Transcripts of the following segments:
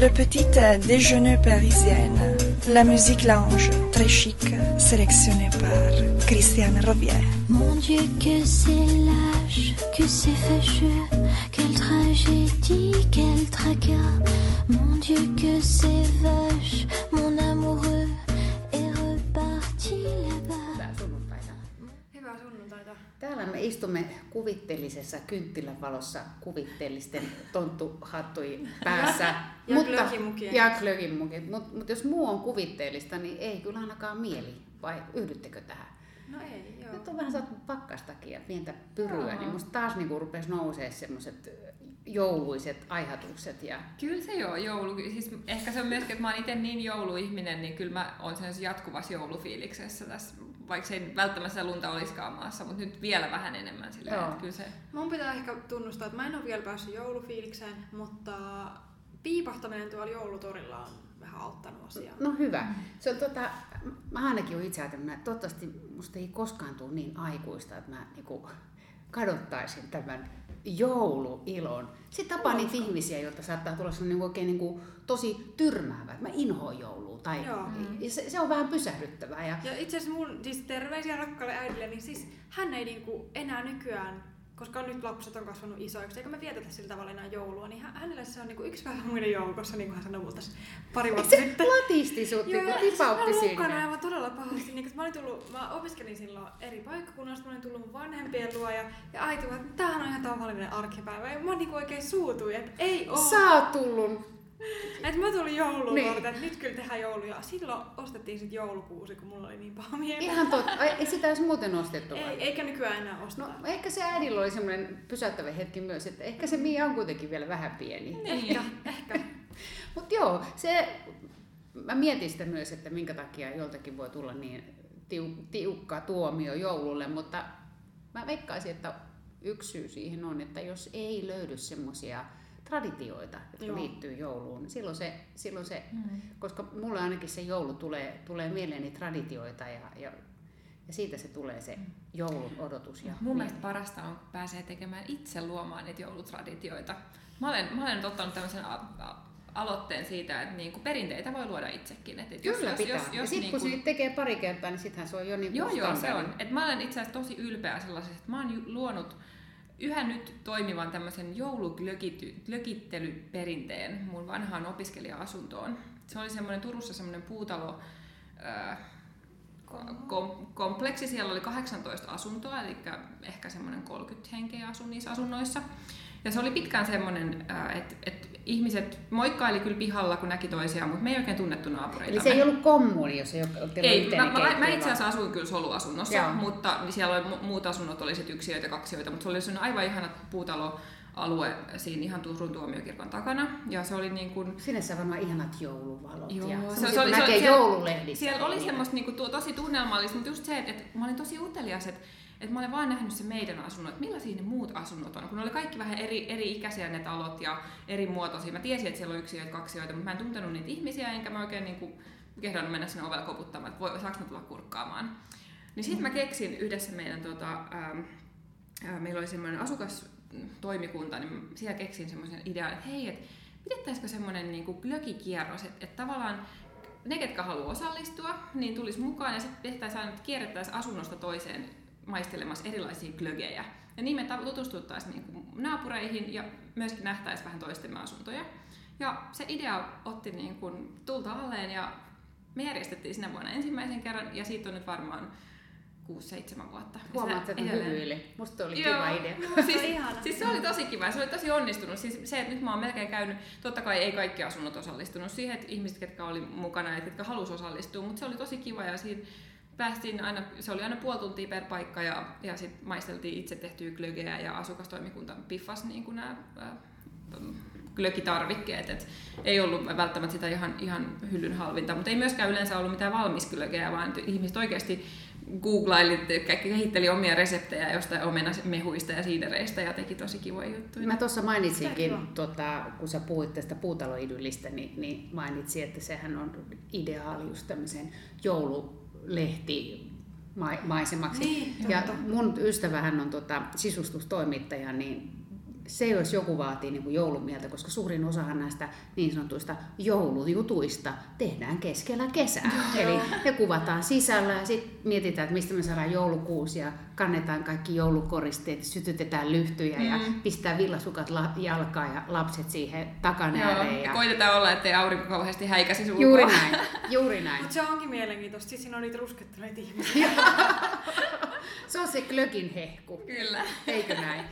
Le petit déjeuner parisienne. La musique lounge, très chic, sélectionnée par Christiane Robier. Mon Dieu, que c'est lâche, que c'est fâcheux, quelle tragédie, quel tracas. Mon Dieu, que c'est vache, Hyvää sunnuntaita. Täällä me istumme kuvitteellisessa kynttilän valossa kuvitteellisten tonttuhattujen päässä. Ja- ja glögimukien Ja glögimukien. Mutta mut jos muu on kuvitteellista, niin ei kyllä ainakaan mieli. Vai yhdyttekö tähän? No ei, joo. Nyt on vähän saatu pakkastakin ja pientä pyryä, Joo. niin musta taas niinku rupesi nousee semmoiset jouluiset ajatukset. Ja... Kyllä se joo, joulu. Siis ehkä se on myöskin, että mä oon itse niin jouluihminen, niin kyllä mä oon sen jatkuvassa joulufiiliksessä tässä, vaikka se ei välttämättä lunta olisikaan maassa, mutta nyt vielä vähän enemmän Joo. että kyllä se... Mun pitää ehkä tunnustaa, että mä en ole vielä päässyt joulufiilikseen, mutta piipahtaminen tuolla joulutorilla on vähän auttanut asiaa. No hyvä. Se on tota, mä ainakin olen itse ajatellut, että toivottavasti musta ei koskaan tule niin aikuista, että mä niinku kadottaisin tämän jouluilon. Sitten tapaa niitä ihmisiä, joilta saattaa tulla sellainen niinku oikein niinku tosi tyrmäävä, että mä inhoan joulua. Tai, Joo. ja se, se, on vähän pysähdyttävää. Ja, Ja itse asiassa mun siis terveisiä rakkaalle äidille, niin siis hän ei niinku enää nykyään, koska nyt lapset on kasvanut isoiksi, eikä me vietetä sillä tavalla enää joulua, niin hä- hänelle se on niinku yksi päivä muiden joukossa, niin kuin hän sanoi tässä pari vuotta se sitten. latisti sut, Joo, niinku ja siis tipautti sinne. aivan todella pahasti. Niin, mä, olin tullut, mä opiskelin silloin eri paikkakunnasta, mä olin tullut mun vanhempien luo ja, ja äiti vaan, että tämähän on ihan tavallinen arkipäivä. Ja mä niinku oikein suutuin, että ei oo. Sä oot tullut. Että mä tulin jouluun Niin. että nyt kyllä tehdään jouluja. Silloin ostettiin sit joulukuusi, kun mulla oli niin paha mieli. Ihan totta. Ei sitä edes muuten ostettu? Ei, eikä nykyään enää No osteta. ehkä se äidillä oli semmoinen pysäyttävä hetki myös, että ehkä se Mia on kuitenkin vielä vähän pieni. Niin. Ehkä, ehkä. Mutta joo, se, mä mietin sitä myös, että minkä takia joltakin voi tulla niin tiu, tiukka tuomio joululle, mutta mä veikkaisin, että yksi syy siihen on, että jos ei löydy semmoisia traditioita, jotka Joo. liittyy jouluun, silloin se, silloin se Mm. koska mulle ainakin se joulu tulee, tulee mieleeni traditioita ja, ja, ja siitä se tulee se joulun odotus. Ja Mun mielestä parasta on, kun pääsee tekemään itse luomaan niitä joulutraditioita. Mä olen, mä olen nyt ottanut tämmöisen a- a- aloitteen siitä, että niinku perinteitä voi luoda itsekin. Et et Kyllä pitää. Jos, ja jos, sitten kun niinku- siitä tekee pari kertaa, niin sittenhän se on jo niin Joo, joo, se on. Et mä olen itse asiassa tosi ylpeä sellaisesta, että mä oon luonut yhä nyt toimivan tämmöisen jouluglökittelyperinteen mun vanhaan opiskelija-asuntoon. Se oli semmoinen Turussa semmoinen puutalo kompleksi. Siellä oli 18 asuntoa, eli ehkä semmoinen 30 henkeä asui niissä asunnoissa. Ja se oli pitkään semmoinen, että et ihmiset moikkaili kyllä pihalla, kun näki toisiaan, mutta me ei oikein tunnettu naapureita. Eli se ei ollut kommuni, jos ei ole Ei, mä, mä, mä itse asiassa asuin kyllä soluasunnossa, Joo. mutta siellä oli, mu- muut asunnot oli sit yksiöitä, kaksioita, mutta se oli sellainen aivan ihana puutaloalue siinä ihan Turun tuomiokirkon takana. Ja se oli niin kuin, Sinne saa varmaan ihanat jouluvalot Joo, ja se- se oli- se- näkee siellä- joululehdissä. siellä oli semmoista niin kuin, tosi tunnelmallista, mutta just se, että, että mä olin tosi utelias, että, että mä olen vaan nähnyt se meidän asunnot, että millaisia ne muut asunnot on, kun ne oli kaikki vähän eri, eri ikäisiä ne talot ja eri muotoisia. Mä tiesin, että siellä on yksiöitä, kaksioita, mutta mä en tuntenut niitä ihmisiä, enkä mä oikein niin kuin, kehdannut mennä sinne ovelle koputtamaan, että voi, saanko mä tulla kurkkaamaan. Niin sitten mä keksin yhdessä meidän, tota, ähm, äh, meillä oli semmoinen asukastoimikunta, niin siellä keksin semmoisen idean, että hei, että pidettäisikö semmoinen niin glögikierros, että, että tavallaan ne, ketkä haluaa osallistua, niin tulisi mukaan ja sitten tehtäisiin aina, että kierrettäisiin asunnosta toiseen maistelemassa erilaisia glögejä. Ja niin me ta- tutustuttaisiin niin kuin naapureihin ja myöskin nähtäisiin vähän toistemme asuntoja. Ja se idea otti niin kuin tulta alleen ja me järjestettiin sinä vuonna ensimmäisen kerran ja siitä on nyt varmaan 6-7 vuotta. Huomaat, että hyvyilin. Musta oli Joo. kiva idea. siis, ihana. siis se oli tosi kiva, se oli tosi onnistunut. Siis se, että nyt mä oon melkein käynyt, totta kai ei kaikki asunnot osallistunut siihen, että ihmiset, ketkä oli mukana ja ketkä halusi osallistua, mutta se oli tosi kiva ja siinä päästiin aina, se oli aina puoli tuntia per paikka ja, ja sitten maisteltiin itse tehtyä glögeä ja asukastoimikunta piffasi niin kuin nämä ää, glögitarvikkeet, et ei ollut välttämättä sitä ihan, ihan hyllyn halvinta, mutta ei myöskään yleensä ollut mitään valmis glögeä, vaan ihmiset oikeasti googlaili, kehitteli omia reseptejä jostain omenamehuista ja siidereistä ja teki tosi kivoja juttuja. Mä tuossa mainitsinkin, tota, kun sä puhuit tästä puutaloidyllistä, niin, niin mainitsin, että sehän on ideaali just tämmöisen joululehti maisemaksi. Niin, ja mun ystävähän on tota, sisustustoimittaja, niin se jos joku vaatii niin kuin joulumieltä, koska suurin osahan näistä niin sanotuista joulujutuista tehdään keskellä kesää. Eli ne kuvataan sisällä ja sitten mietitään, että mistä me saadaan joulukuusi ja kannetaan kaikki joulukoristeet, sytytetään lyhtyjä mm. ja pistää villasukat la- jalkaan ja lapset siihen takan ääreen. Ja... koitetaan olla, ettei aurinko kauheasti häikäisi ulkoa. Juuri näin, juuri näin. Mutta se onkin mielenkiintoista. Sitten siinä on niitä ruskettuneita ihmisiä. Se on se glögin hehku. Kyllä. Eikö näin?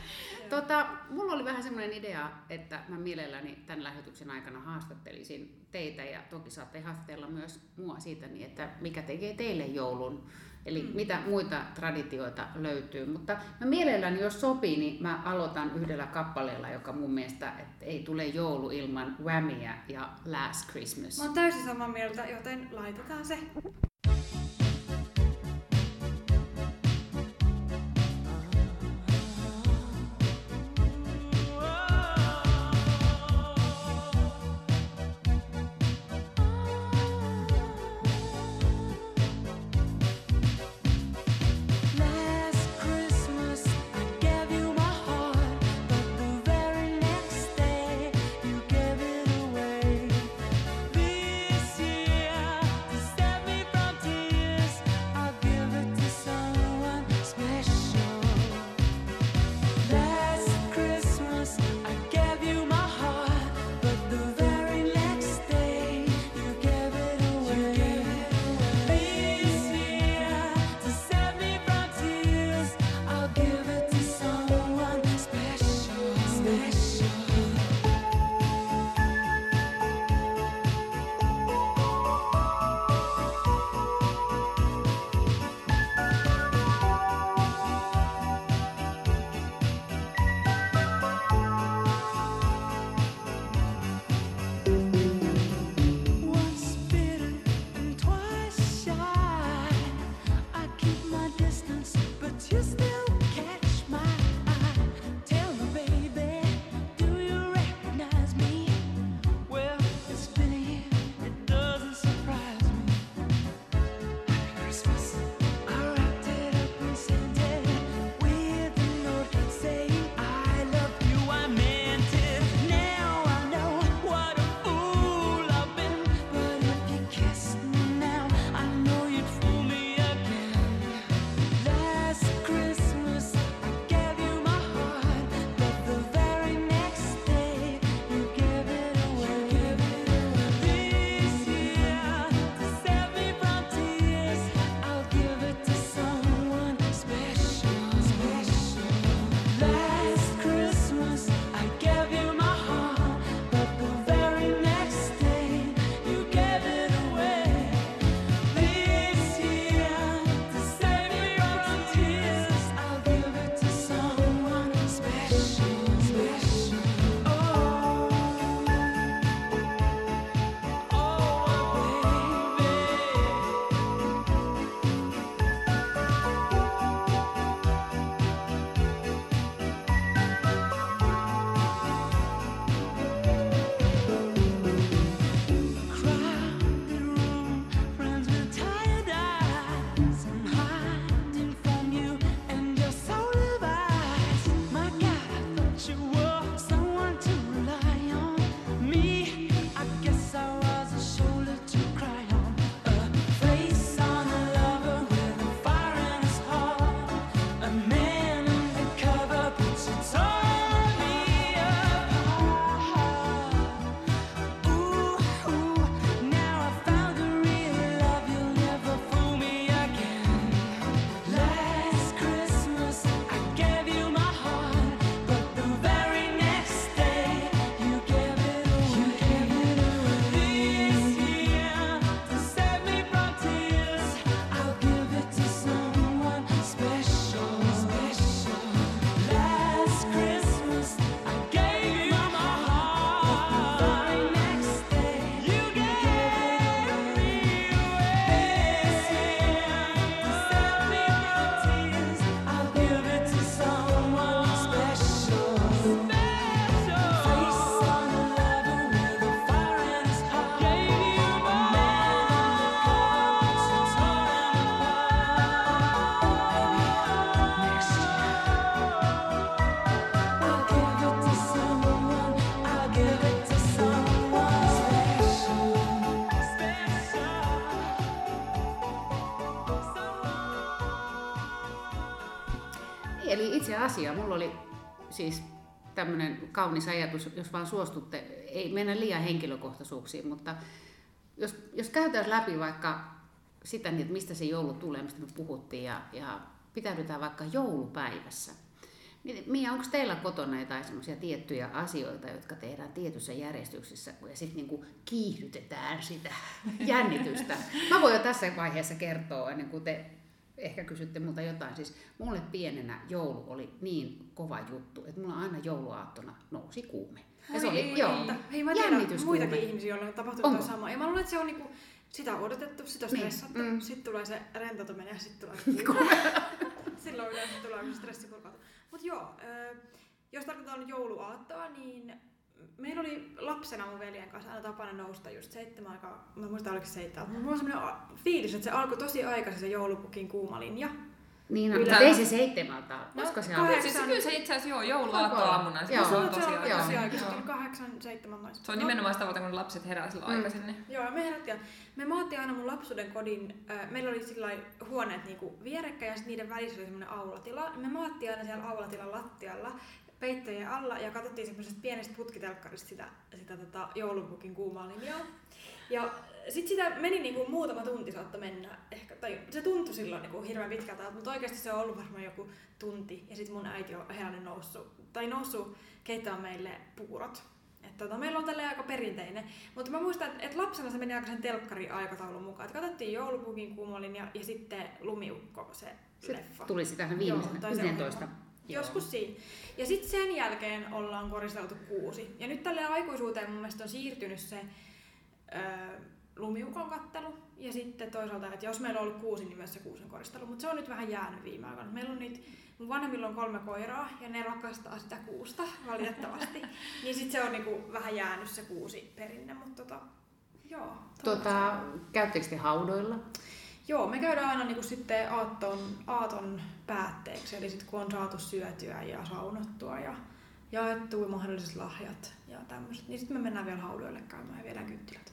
Tota, mulla oli vähän semmoinen idea, että mä mielelläni tämän lähetyksen aikana haastattelisin teitä ja toki saatte haastatella myös mua siitä, niin että mikä tekee teille joulun. Eli mm. mitä muita traditioita löytyy. Mutta mä mielelläni, jos sopii, niin mä aloitan yhdellä kappaleella, joka mun mielestä että ei tule joulu ilman Whammyä ja Last Christmas. Mä oon täysin samaa mieltä, joten laitetaan se. Asia, mulla oli siis tämmöinen kaunis ajatus, jos vaan suostutte, ei mennä liian henkilökohtaisuuksiin, mutta jos, jos käytäisiin läpi vaikka sitä, niin, että mistä se joulu tulee, mistä me puhuttiin, ja, ja pitäydytään vaikka joulupäivässä. Mia, onko teillä kotona jotain semmoisia tiettyjä asioita, jotka tehdään tietyssä järjestyksessä, ja sitten niinku kiihdytetään sitä jännitystä? Mä voin jo tässä vaiheessa kertoa, ennen kuin te ehkä kysytte multa jotain. Siis mulle pienenä joulu oli niin kova juttu, että mulla aina jouluaattona nousi kuume. Ja se oli, ei, joo, Hei, mä tiedän muitakin ihmisiä, joilla on tapahtunut sama. Ja mä luulen, että se on niinku, sitä odotettu, sitä Niin, stressattu, mm. sitten tulee se rentoutuminen ja sitten tulee kuume. Silloin yleensä tulee, kun stressi purkautuu. Mut joo, jos tarkoitetaan jouluaattoa, niin meillä oli lapsena mun veljen kanssa aina tapana nousta just seitsemän aikaa, mä muistan oliko se seitsemän, mutta mulla on semmoinen fiilis, että se alkoi tosi aikaisin se joulupukin kuuma linja. Niin, Kyllä. mutta ei se seitsemältä. No, Koska se on? Siis kyllä se itse asiassa joo, jouluaattoaamuna. Joo. Se on se tosi on aikaisin. Joo. kyllä kahdeksan, seitsemän maissa. Se on nimenomaan sitä varten, kun lapset herää silloin Mm. aikaisin. Niin. Joo, me herättiin. Me maattiin aina mun lapsuuden kodin, äh, meillä oli sillä lailla huoneet niinku vierekkäin ja sitten niiden välissä oli semmoinen aulatila. Me maattiin aina siellä aulatilan lattialla peittojen alla ja katsottiin semmoisesta pienestä putkitelkkarista sitä, sitä tota joulupukin kuumaa linjaa. Ja sitten sitä meni niinku muutama tunti saattoi mennä, ehkä, tai se tuntui silloin niinku hirveän pitkältä, mutta oikeasti se on ollut varmaan joku tunti. Ja sitten mun äiti on herännyt noussut, tai noussut keittämään meille puurot. Että tota, meillä on tällä aika perinteinen. Mutta mä muistan, että et lapsena se meni aika sen telkkari-aikataulun mukaan. Että katsottiin joulupukin kuumolin ja, ja sitten lumiukko se Se leffa. tuli sitä viimeisenä, tai se 11. ohjelma. Joskus siinä. Ja sitten sen jälkeen ollaan koristeltu kuusi. Ja nyt tälle aikuisuuteen mun mielestä on siirtynyt se ö, lumiukon kattelu. Ja sitten toisaalta, että jos meillä on ollut kuusi, niin myös se kuusen koristelu. Mutta se on nyt vähän jäänyt viime aikoina. Meillä on niitä, mun vanhemmilla on kolme koiraa ja ne rakastaa sitä kuusta valitettavasti. niin sitten se on niinku vähän jäänyt se kuusi perinne. Mutta tota, joo. Tota, käyttekö te haudoilla? Joo, me käydään aina niinku sitten aaton, aaton päätteeksi, eli sitten kun on saatu syötyä ja saunottua ja jaettu mahdolliset lahjat ja tämmöiset, niin sitten me mennään vielä haudoille käymään ja viedään kynttilät.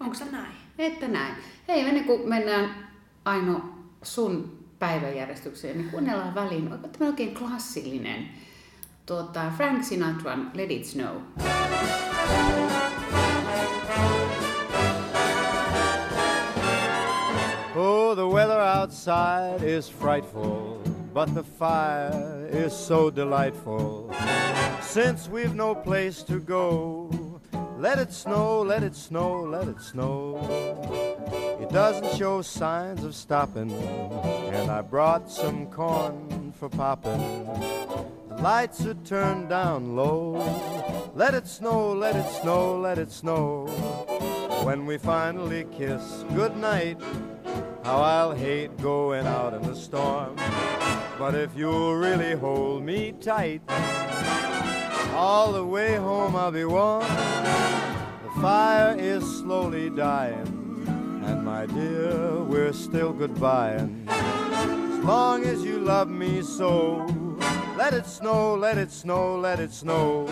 Onko se näin? Että näin. Hei, ennen kuin mennään Aino sun päiväjärjestykseen, niin kuunnellaan väliin tämä oikein klassillinen tuota, Frank Sinatran Let It Snow. Outside is frightful, but the fire is so delightful. Since we've no place to go, let it snow, let it snow, let it snow. It doesn't show signs of stopping, and I brought some corn for popping. The lights are turned down low. Let it snow, let it snow, let it snow. When we finally kiss goodnight, how I'll hate going out in the storm. But if you'll really hold me tight, all the way home I'll be warm. The fire is slowly dying, and my dear, we're still goodbying. As long as you love me so, let it snow, let it snow, let it snow.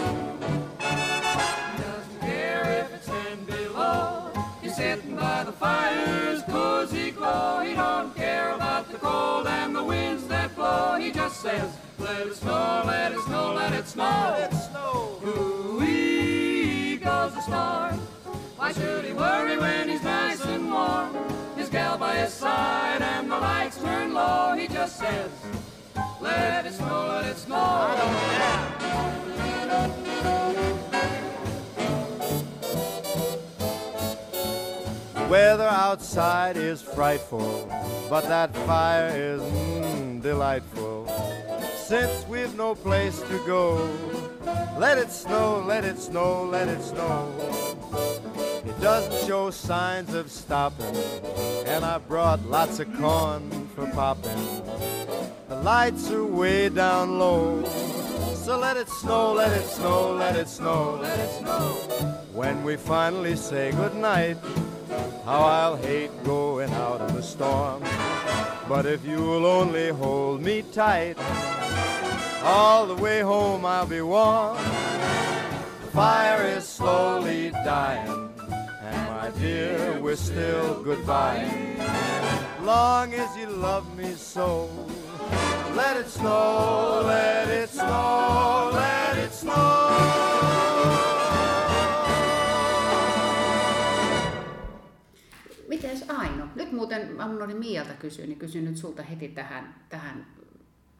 Says, let it snow, let it snow, let it snow. Let it snow. Ooh-wee goes the storm. Why should he worry when he's nice and warm? His gal by his side and the lights turn low. He just says, let it snow, let it snow. I don't care. The weather outside is frightful, but that fire is mm, delightful. Since we've no place to go, let it snow, let it snow, let it snow. It doesn't show signs of stopping, and I brought lots of corn for popping. The lights are way down low, so let it snow, let it snow, let it snow, let it snow. When we finally say goodnight, how I'll hate going out in the storm. But if you'll only hold me tight, all the way home I'll be warm. The fire is slowly dying, and my dear, we're still goodbye. Long as you love me so, Let it snow, let it snow, let it snow. Nyt muuten, mä unohdin Mialta kysyä, niin kysyn nyt sulta heti tähän, tähän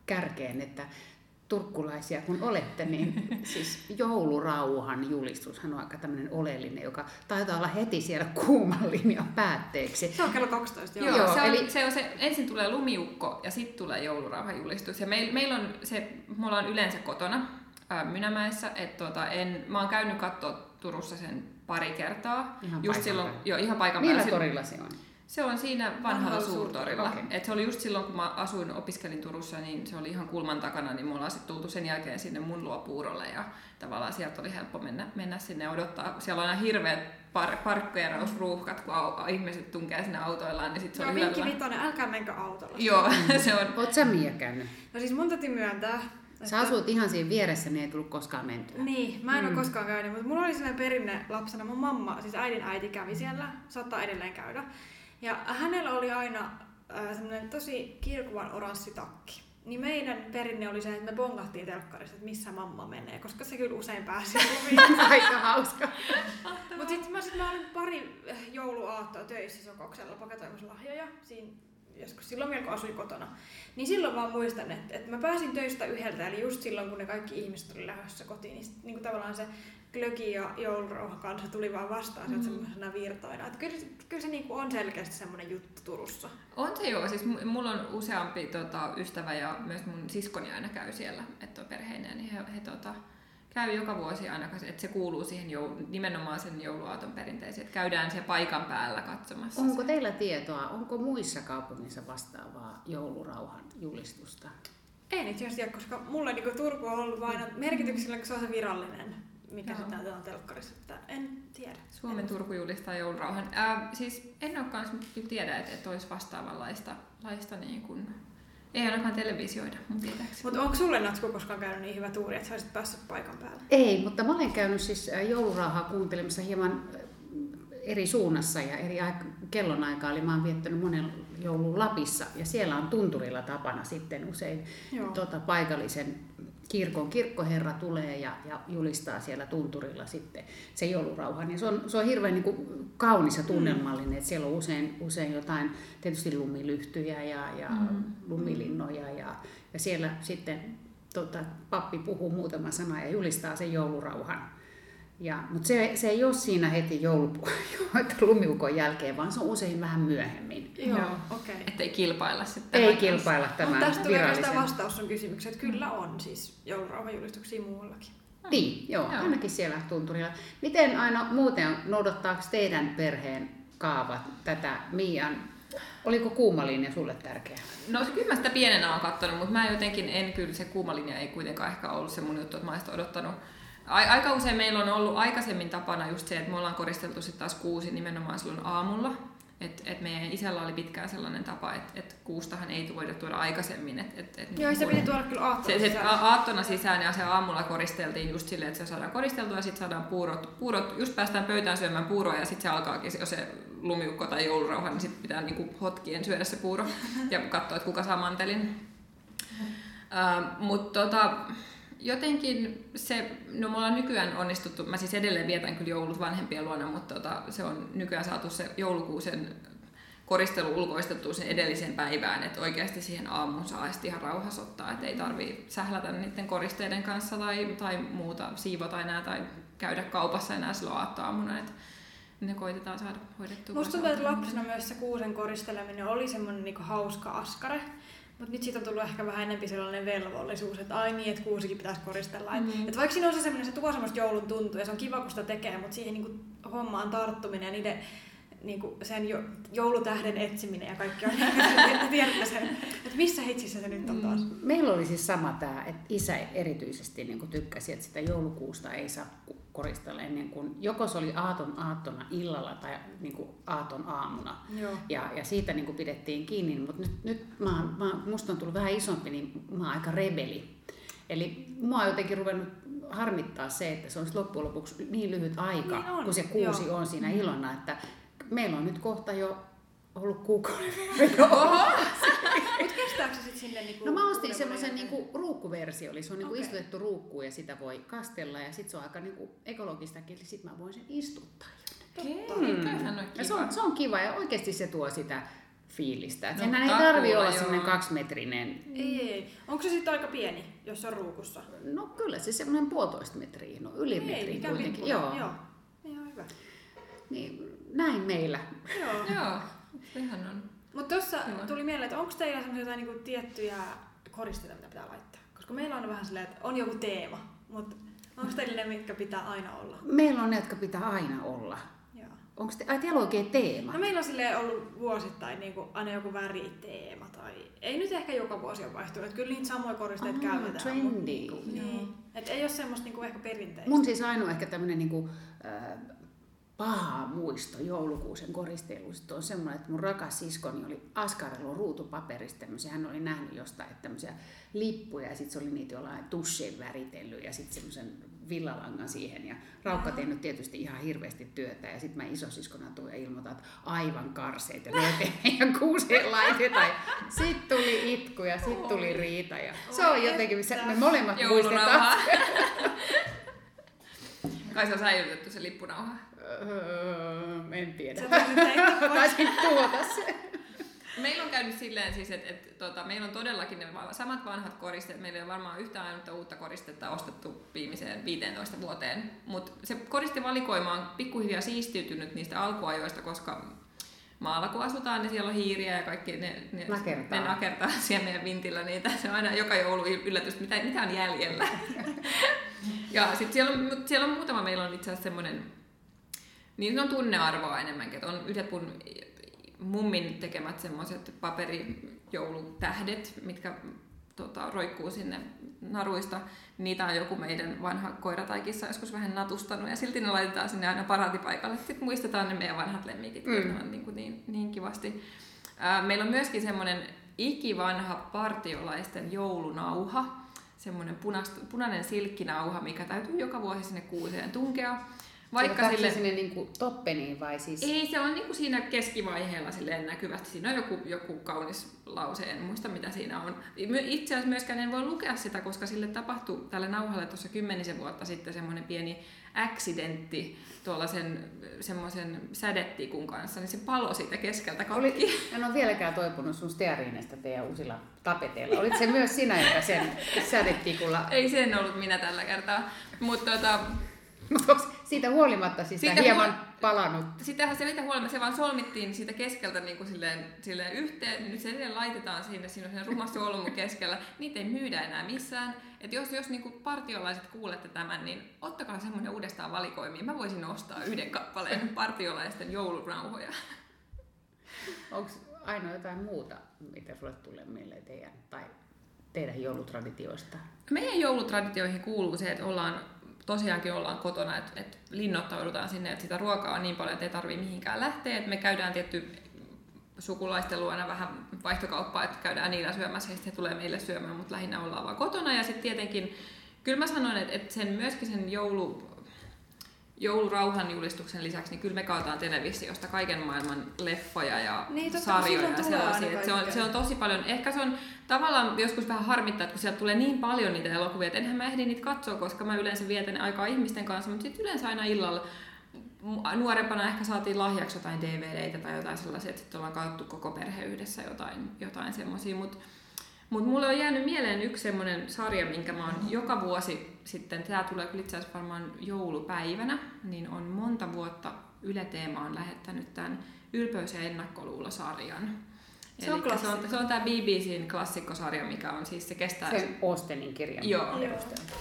kärkeen, että turkkulaisia kun olette, niin siis joulurauhan julistushan on aika tämmöinen oleellinen, joka taitaa olla heti siellä kuuman linjan päätteeksi. Se on kello 12, joo. Joo, se, on, eli- se on se, ensin tulee lumiukko ja sitten tulee joulurauhajulistus. Ja meil, meillä on se, me ollaan yleensä kotona ää, Mynämäessä, että tota, en, mä oon käynyt katsoa Turussa sen pari kertaa. Ihan just paikan silloin, päällä. joo, ihan paikan Millä päällä. Torilla se on? Se on siinä vanhalla Vanhalla suurtorilla. okei. Et se oli just silloin, kun mä asuin, opiskelin Turussa, niin se oli ihan kulman takana, niin me ollaan sitten tultu sen jälkeen sinne mun luo puurolle ja tavallaan sieltä oli helppo mennä, mennä sinne odottaa. Siellä on aina hirveät par, parkkeerausruuhkat, kun au, ihmiset tunkee sinne autoillaan, niin sitten se Joo, oli vinkki vitonen, älkää menkö autolla. Joo, se on. Oot sä Mia käynyt? No siis mun täytyy myöntää. Sä asut ihan siinä vieressä, niin ei tullut koskaan mentyä. Niin, mä en Mm. ole koskaan käynyt, mutta mulla oli sellainen perinne lapsena. Mun mamma, siis äidin äiti kävi siellä, saattaa edelleen käydä. Ja hänellä oli aina äh, semmoinen tosi kirkuvan oranssi takki. Niin meidän perinne oli se, että me bongattiin telkkarissa, että missä mamma menee, koska se kyllä usein pääsi lumiin. Aika hauska. Mutta sitten mä, sit mä olin pari eh, jouluaattoa töissä Sokoksella paketoimassa lahjoja, siinä, joskus silloin vielä kun asuin kotona. Niin silloin vaan muistan, että, että mä pääsin töistä yhdeltä, eli just silloin kun ne kaikki ihmiset oli lähdössä kotiin, niin, sit, niin kuin tavallaan se glögi ja joulurauha kanssa tuli vaan vastaan mm. semmoisena virtoina. Että kyllä, se- kyllä se niin kuin on selkeästi semmoinen juttu Turussa. On se joo, siis mu- mulla on useampi tota, ystävä ja myös mun siskoni aina käy siellä, että on perheineen, niin he, he tota, käy joka vuosi aina, että se kuuluu siihen joulu, nimenomaan sen jouluaaton perinteeseen, että käydään siellä paikan päällä katsomassa. Onko teillä tietoa, onko muissa kaupungissa vastaavaa joulurauhan julistusta? Itse asiassa tiedä, koska mulle niin Turku on ollut vain merkityksellä, kun se on se virallinen, mikä Joo. sitten näytetään telkkarissa. Että en tiedä. Suomen Turku julistaa joulurauhan. Ää, siis en ole kans tiedä, että, että olisi vastaavanlaista laista niin kuin, ei ainakaan televisioida mun tietääkseni. Mutta onko sulle Natsku koskaan käynyt niin hyvä tuuri, että sä olisit päässyt paikan päälle? Ei, mutta mä olen käynyt siis äh, joulurauhaa kuuntelemassa hieman äh, eri suunnassa ja eri aik- kellonaikaa. Eli mä oon viettänyt monen joulun Lapissa ja siellä on tunturilla tapana sitten usein Joo. tota, paikallisen kirkon kirkkoherra tulee ja, ja julistaa siellä tunturilla sitten se joulurauhan. Ja se on, se on hirveän niin kuin, kaunis ja tunnelmallinen, että siellä on usein, usein jotain tietysti lumilyhtyjä ja, ja Mm. lumilinnoja ja, ja siellä sitten tota, pappi puhuu muutama sana ja julistaa sen joulurauhan. Ja, mutta se, se ei ole siinä heti joulupu- lumiukon jälkeen, vaan se on usein vähän myöhemmin. Joo, Joo. okei. Että ei kilpailla sitten. Ei tämän kilpailla Mutta tämän tästä tulee virallisen. oikeastaan vastaus sun kysymykseen, että kyllä on siis joulurauhajulistuksia muuallakin. Niin, joo, Joo. ainakin siellä tunturilla. Miten aina muuten, noudattaako teidän perheen kaavat tätä Mian? Oliko kuuma linja sulle tärkeä? No kyllä mä sitä pienenä oon kattonut, mutta mä jotenkin en kyllä, se kuuma linja ei kuitenkaan ehkä ollut se mun juttu, että mä sitä odottanut. Ai- Aika usein meillä on ollut aikaisemmin tapana just se, että me ollaan koristeltu sitten taas kuusi nimenomaan silloin aamulla. Et, et meidän isällä oli pitkään sellainen tapa, että et kuustahan ei voida tuoda aikaisemmin. Et, et, et Joo, se kun- piti tuoda kyllä aattona se, se sisään. aattona sisään ja se aamulla koristeltiin just silleen, että se saadaan koristeltua ja sitten saadaan puurot, puurot, just päästään pöytään syömään puuroa ja sitten se alkaakin, se- jos se lumiukko tai joulurauha, niin sitten pitää niinku hotkien syödä se puuro ja katsoa, että kuka saa mantelin. Uh, Mutta tota, jotenkin se, no me ollaan nykyään onnistuttu, mä siis edelleen vietän kyllä joulut vanhempien luona, mutta tota, se on nykyään saatu se joulukuusen koristelu ulkoistettua sen edelliseen päivään, että oikeasti siihen aamuun saa ihan rauhassa ottaa, että ei tarvii sählätä niiden koristeiden kanssa tai, tai muuta, siivota enää tai käydä kaupassa enää silloin aattoaamuna, että ne koitetaan saada hoidettua. Musta tuntuu, että lapsena myös se kuusen koristeleminen oli semmoinen niinku hauska askare. Mutta nyt siitä on tullut ehkä vähän enempi sellainen velvollisuus, että ai niin, että kuusikin pitäisi koristella. Mm. Et, et vaikka siinä on se semmoinen, se tuo semmoista joulun tuntua ja se on kiva, kun sitä tekee, mutta siihen niinku hommaan tarttuminen ja niiden niinku sen jo, joulutähden etsiminen ja kaikki on, että tiedätte sen, että missä hitsissä se nyt on taas. Meillä oli siis sama tämä, että isä erityisesti niin kuin tykkäsi, että sitä joulukuusta ei saa koristella ennen kuin, joko se oli aaton aattona illalla tai niin kuin aaton aamuna. Joo. Ja, ja siitä niin kuin pidettiin kiinni, mutta nyt, nyt mä, oon- mä, musta on tullut vähän isompi, niin mä oon aika rebeli. Eli mua on jotenkin ruvennut harmittaa se, että se on loppujen lopuksi niin lyhyt aika, Niin on, kun se kuusi joo. on siinä ilona, että meillä on nyt kohta jo ollut kuukauden. Mut kestääkö se sit sinne niinku... No mä ostin semmoisen niinku ruukkuversio, eli se on niinku Okei. istutettu ruukku ja sitä voi kastella ja sit se on aika niinku ekologistakin, eli sit mä voin sen istuttaa. Okei, Mm. on Ja se kiva. on, se on kiva ja oikeasti se tuo sitä fiilistä. Et No, senhän ei tarvi olla semmoinen kaksimetrinen. Ei, ei. Onko se sitten aika pieni, jos se on ruukussa? No kyllä se semmoinen puolitoista metriä, no yli ei, metri kuitenkin. Joo. Joo. Ihan hyvä. Niin, näin meillä. Joo. Sehän on. Mutta tuossa tuli mieleen, että onko teillä jotain niinku tiettyjä koristeita, mitä pitää laittaa? Koska meillä on vähän silleen, että on joku teema, mutta onko teillä ne, mitkä pitää aina olla? Meillä on ne, jotka pitää aina olla. Joo. Onko te, ai, teillä on oikein teema? No meillä on ollut vuosittain niinku aina joku väriteema tai ei nyt ehkä joka vuosi ole vaihtunut, kyllä niitä samoja koristeita Aa, käytetään. trendy. Mut, niinku, niin. Et ei ole semmoista niinku ehkä perinteistä. Mun siis ainoa ehkä tämmöinen niinku, äh, paha muisto joulukuusen koristelusta on semmoinen, että mun rakas siskoni oli askarellut ruutupaperista tämmöisiä, hän oli nähnyt jostain että tämmöisiä lippuja ja sitten se oli niitä jollain tusseen väritellyt ja sitten semmoisen villalangan siihen ja Raukka tehnyt tietysti ihan hirveästi työtä ja sitten mä isosiskona tuun ja ilmoitan, että aivan karseet ja ne meidän kuuseen laitetaan. Sitten tuli itku ja sitten tuli riita ja se on jotenkin, missä me molemmat muistetaan. Kai se on säilytetty se lippunauha. Öö, en tiedä. Taisin tuota se. Meillä on käynyt silleen siis, että et, tota, meillä on todellakin ne samat vanhat koristeet. Meillä ei ole varmaan yhtään ainutta uutta koristetta ostettu viimeiseen 15 vuoteen. Mutta se koristevalikoima on pikkuhiljaa siistiytynyt niistä alkuajoista, koska maalla kun asutaan, niin siellä on hiiriä ja kaikki ne, ne, Nakertaa. ne nakertaa siellä meidän vintillä niitä. Se on aina joka joulu yllätys, mitä, mitä on jäljellä. ja sitten siellä, on, mut siellä on muutama, meillä on itse asiassa semmoinen, niin on tunnearvoa enemmänkin. että on yhdet mun mummin tekemät semmoiset paperijoulutähdet, mitkä tota, roikkuu sinne naruista. Niitä on joku meidän vanha koira tai kissa joskus vähän natustanut ja silti ne laitetaan sinne aina paraatipaikalle. Sitten muistetaan ne meidän vanhat lemmikit, mm. ne on niin, kuin niin, niin kivasti. Ää, meillä on myöskin semmoinen ikivanha partiolaisten joulunauha, semmoinen punainen silkkinauha, mikä täytyy joka vuosi sinne kuuseen tunkea. Vaikka sille... sinne niinku toppeniin vai siis? Ei, se on niinku siinä keskivaiheella silleen näkyvästi. Siinä on joku, joku kaunis lause, en muista mitä siinä on. Itse asiassa myöskään en voi lukea sitä, koska sille tapahtui tälle nauhalle tuossa kymmenisen vuotta sitten semmoinen pieni accidentti tuolla sen semmoisen sädetikun kanssa, niin se palo siitä keskeltä katki. Oli, en ole vieläkään toipunut sun steariinista teidän uusilla tapeteilla. Olit se myös sinä, joka sen sädetikulla... Ei sen ollut minä tällä kertaa. Mutta tota, onko siitä huolimatta siis Siitä hieman huol- palannut? Sitähän se mitä huolimatta, se vaan solmittiin siitä keskeltä niin kuin silleen, silleen yhteen, niin nyt se edelleen laitetaan sinne, siinä on siinä ruma solmu keskellä. Niitä ei myydä enää missään. Et jos, jos niin kuin partiolaiset kuulette tämän, niin ottakaa semmoinen uudestaan valikoimiin. Mä voisin ostaa yhden kappaleen partiolaisten joulurauhoja. Onko ainoa jotain muuta, mitä sulle tulee mieleen teidän, tai teidän joulutraditioista? Meidän joulutraditioihin kuuluu se, että ollaan tosiaankin ollaan kotona, että, että linnoittaudutaan sinne, että sitä ruokaa on niin paljon, että ei tarvii mihinkään lähteä. Että me käydään tietty sukulaisten luona vähän vaihtokauppaa, että käydään niillä syömässä ja sitten he tulee meille syömään, mutta lähinnä ollaan vaan kotona. Ja sitten tietenkin, kyllä mä sanoin, että, että sen myöskin sen joulu, joulurauhan julistuksen lisäksi, niin kyllä me katsotaan televisiosta kaiken maailman leffoja ja Niin, totta, sarjoja ja sellaisia. Se on, se on tosi paljon, ehkä se on tavallaan joskus vähän harmittaa, että kun sieltä tulee niin paljon niitä elokuvia, että enhän mä ehdi niitä katsoa, koska mä yleensä vietän aikaa ihmisten kanssa, mutta sitten yleensä aina illalla nuorempana ehkä saatiin lahjaksi jotain DVDitä tai jotain sellaisia, että sitten ollaan katsottu koko perhe yhdessä jotain, jotain semmoisia, mutta mutta mulle on jäänyt mieleen yksi semmoinen sarja, minkä mä oon joka vuosi sitten, tämä tulee kyllä itse asiassa varmaan joulupäivänä, niin on monta vuotta Yle Teema on lähettänyt tämän Ylpeys- ja ennakkoluulosarjan. Se on se on, se on tämä BBCn klassikkosarja, mikä on siis, se kestää Sen Austenin kirjan Joo.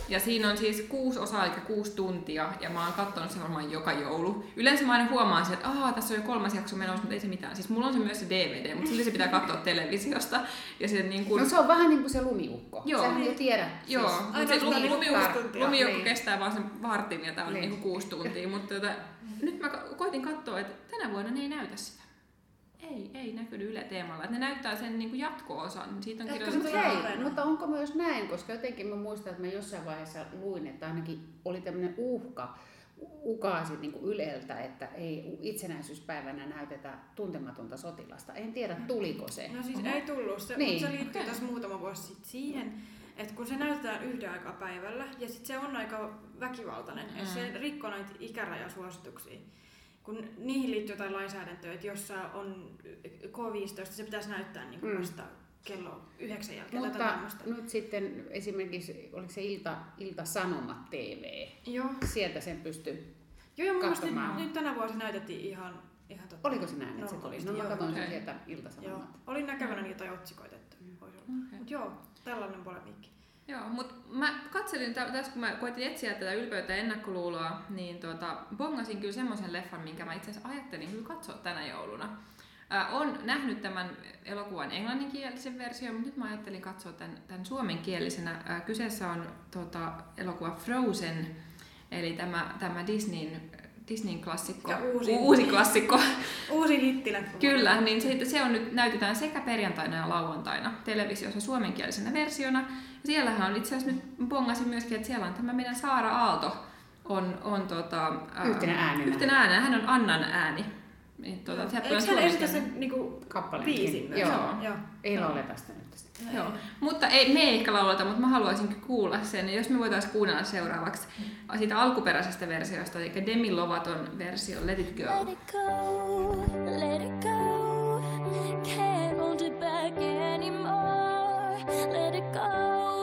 ja siinä on siis kuusi osaa, eli kuusi tuntia, ja mä oon katsonut sen varmaan joka joulu. Yleensä mä aina huomaan sen, että ahaa, tässä on jo kolmas jakso menossa, mutta ei se mitään. Siis mulla on se myös se DVD, mutta silti se pitää katsoa televisiosta. Ja se niin kuin... No se on vähän niin kuin se lumiukko. Joo. Sähän jo tiedät. Joo, Siis, mutta se lumi, lumiukko, lumiukko Niin. kestää vaan sen vartin ja tää on Niin. niinku kuusi tuntia. Mutta tota, nyt mä ko- koitin katsoa, että tänä vuonna ne ei näytä sitä. Ei, ei näkynyt Yle Teemalla. Että ne näyttää sen niinku jatko-osan. Siitä on Ehkä kirjoitettu hei, mutta onko myös näin, koska jotenkin mä muistan, että mä jossain vaiheessa luin, että ainakin oli tämmöinen uhka ukaasit niin kuin Yleltä, että ei itsenäisyyspäivänä näytetä tuntematonta sotilasta. En tiedä, tuliko se. No siis ei tullut, se, Niin, niin. mutta se liittyy okay. muutama vuosi sitten siihen, että kun se näytetään yhden aikaa päivällä ja sitten se on aika väkivaltainen, mm. se rikkoo näitä ikärajasuosituksia. Kun niihin liittyy jotain lainsäädäntöä, että jossa on K15, se pitäisi näyttää niin kuin Mm. vasta kello yhdeksän jälkeen. tai Mutta tämmöistä. nyt sitten esimerkiksi, oliko se Ilta, Ilta Sanomat TV, Joo, sieltä sen pystyi. joo ja mun nyt, nyt tänä vuonna näytettiin ihan, ihan tota, Oliko se näin, että se tuli? No mä joo. katsoin sen sieltä Ilta Joo, olin näkevinä jotain otsikoita, että voisi olla. Okei. Mut joo, tällainen polemiikki. Joo, mutta mä katselin tä- tässä, kun mä koitin etsiä tätä ylpeyttä ja ennakkoluuloa, niin tota, bongasin kyllä semmoisen leffan, minkä mä itse asiassa ajattelin kyllä katsoa tänä jouluna. Ää, on nähnyt tämän elokuvan englanninkielisen version, mutta nyt mä ajattelin katsoa tämän, tämän suomenkielisenä. Ää, kyseessä on tota, elokuva Frozen, eli tämä, tämä Disneyn, Disneyn klassikko, Ja uusi. uusi klassikko. Uusi hittilä. Kyllä, niin se, se on nyt näytetään sekä perjantaina ja lauantaina televisiossa suomenkielisenä versiona. Ja siellähän on itse asiassa nyt bongasin myöskin, että siellä on tämä meidän Saara Aalto on, on tota, ää, Yhtenä äänenä. Yhtenä äänenä. Hän on Annan ääni. Niin, sieltä Eikö hän esitä sen niinku Kappaleen. biisin myös? Joo. joo. Ei lauleta sitä nyt tästä. Joo. Mutta ei, me ei ehkä lauleta, mutta mä haluaisin kyllä kuulla sen. Ja jos me voitaisiin kuunnella seuraavaksi siitä alkuperäisestä versiosta, eli Demi Lovaton versio Let It Go. Let it go, let it go. Can't hold it back anymore. Let it go,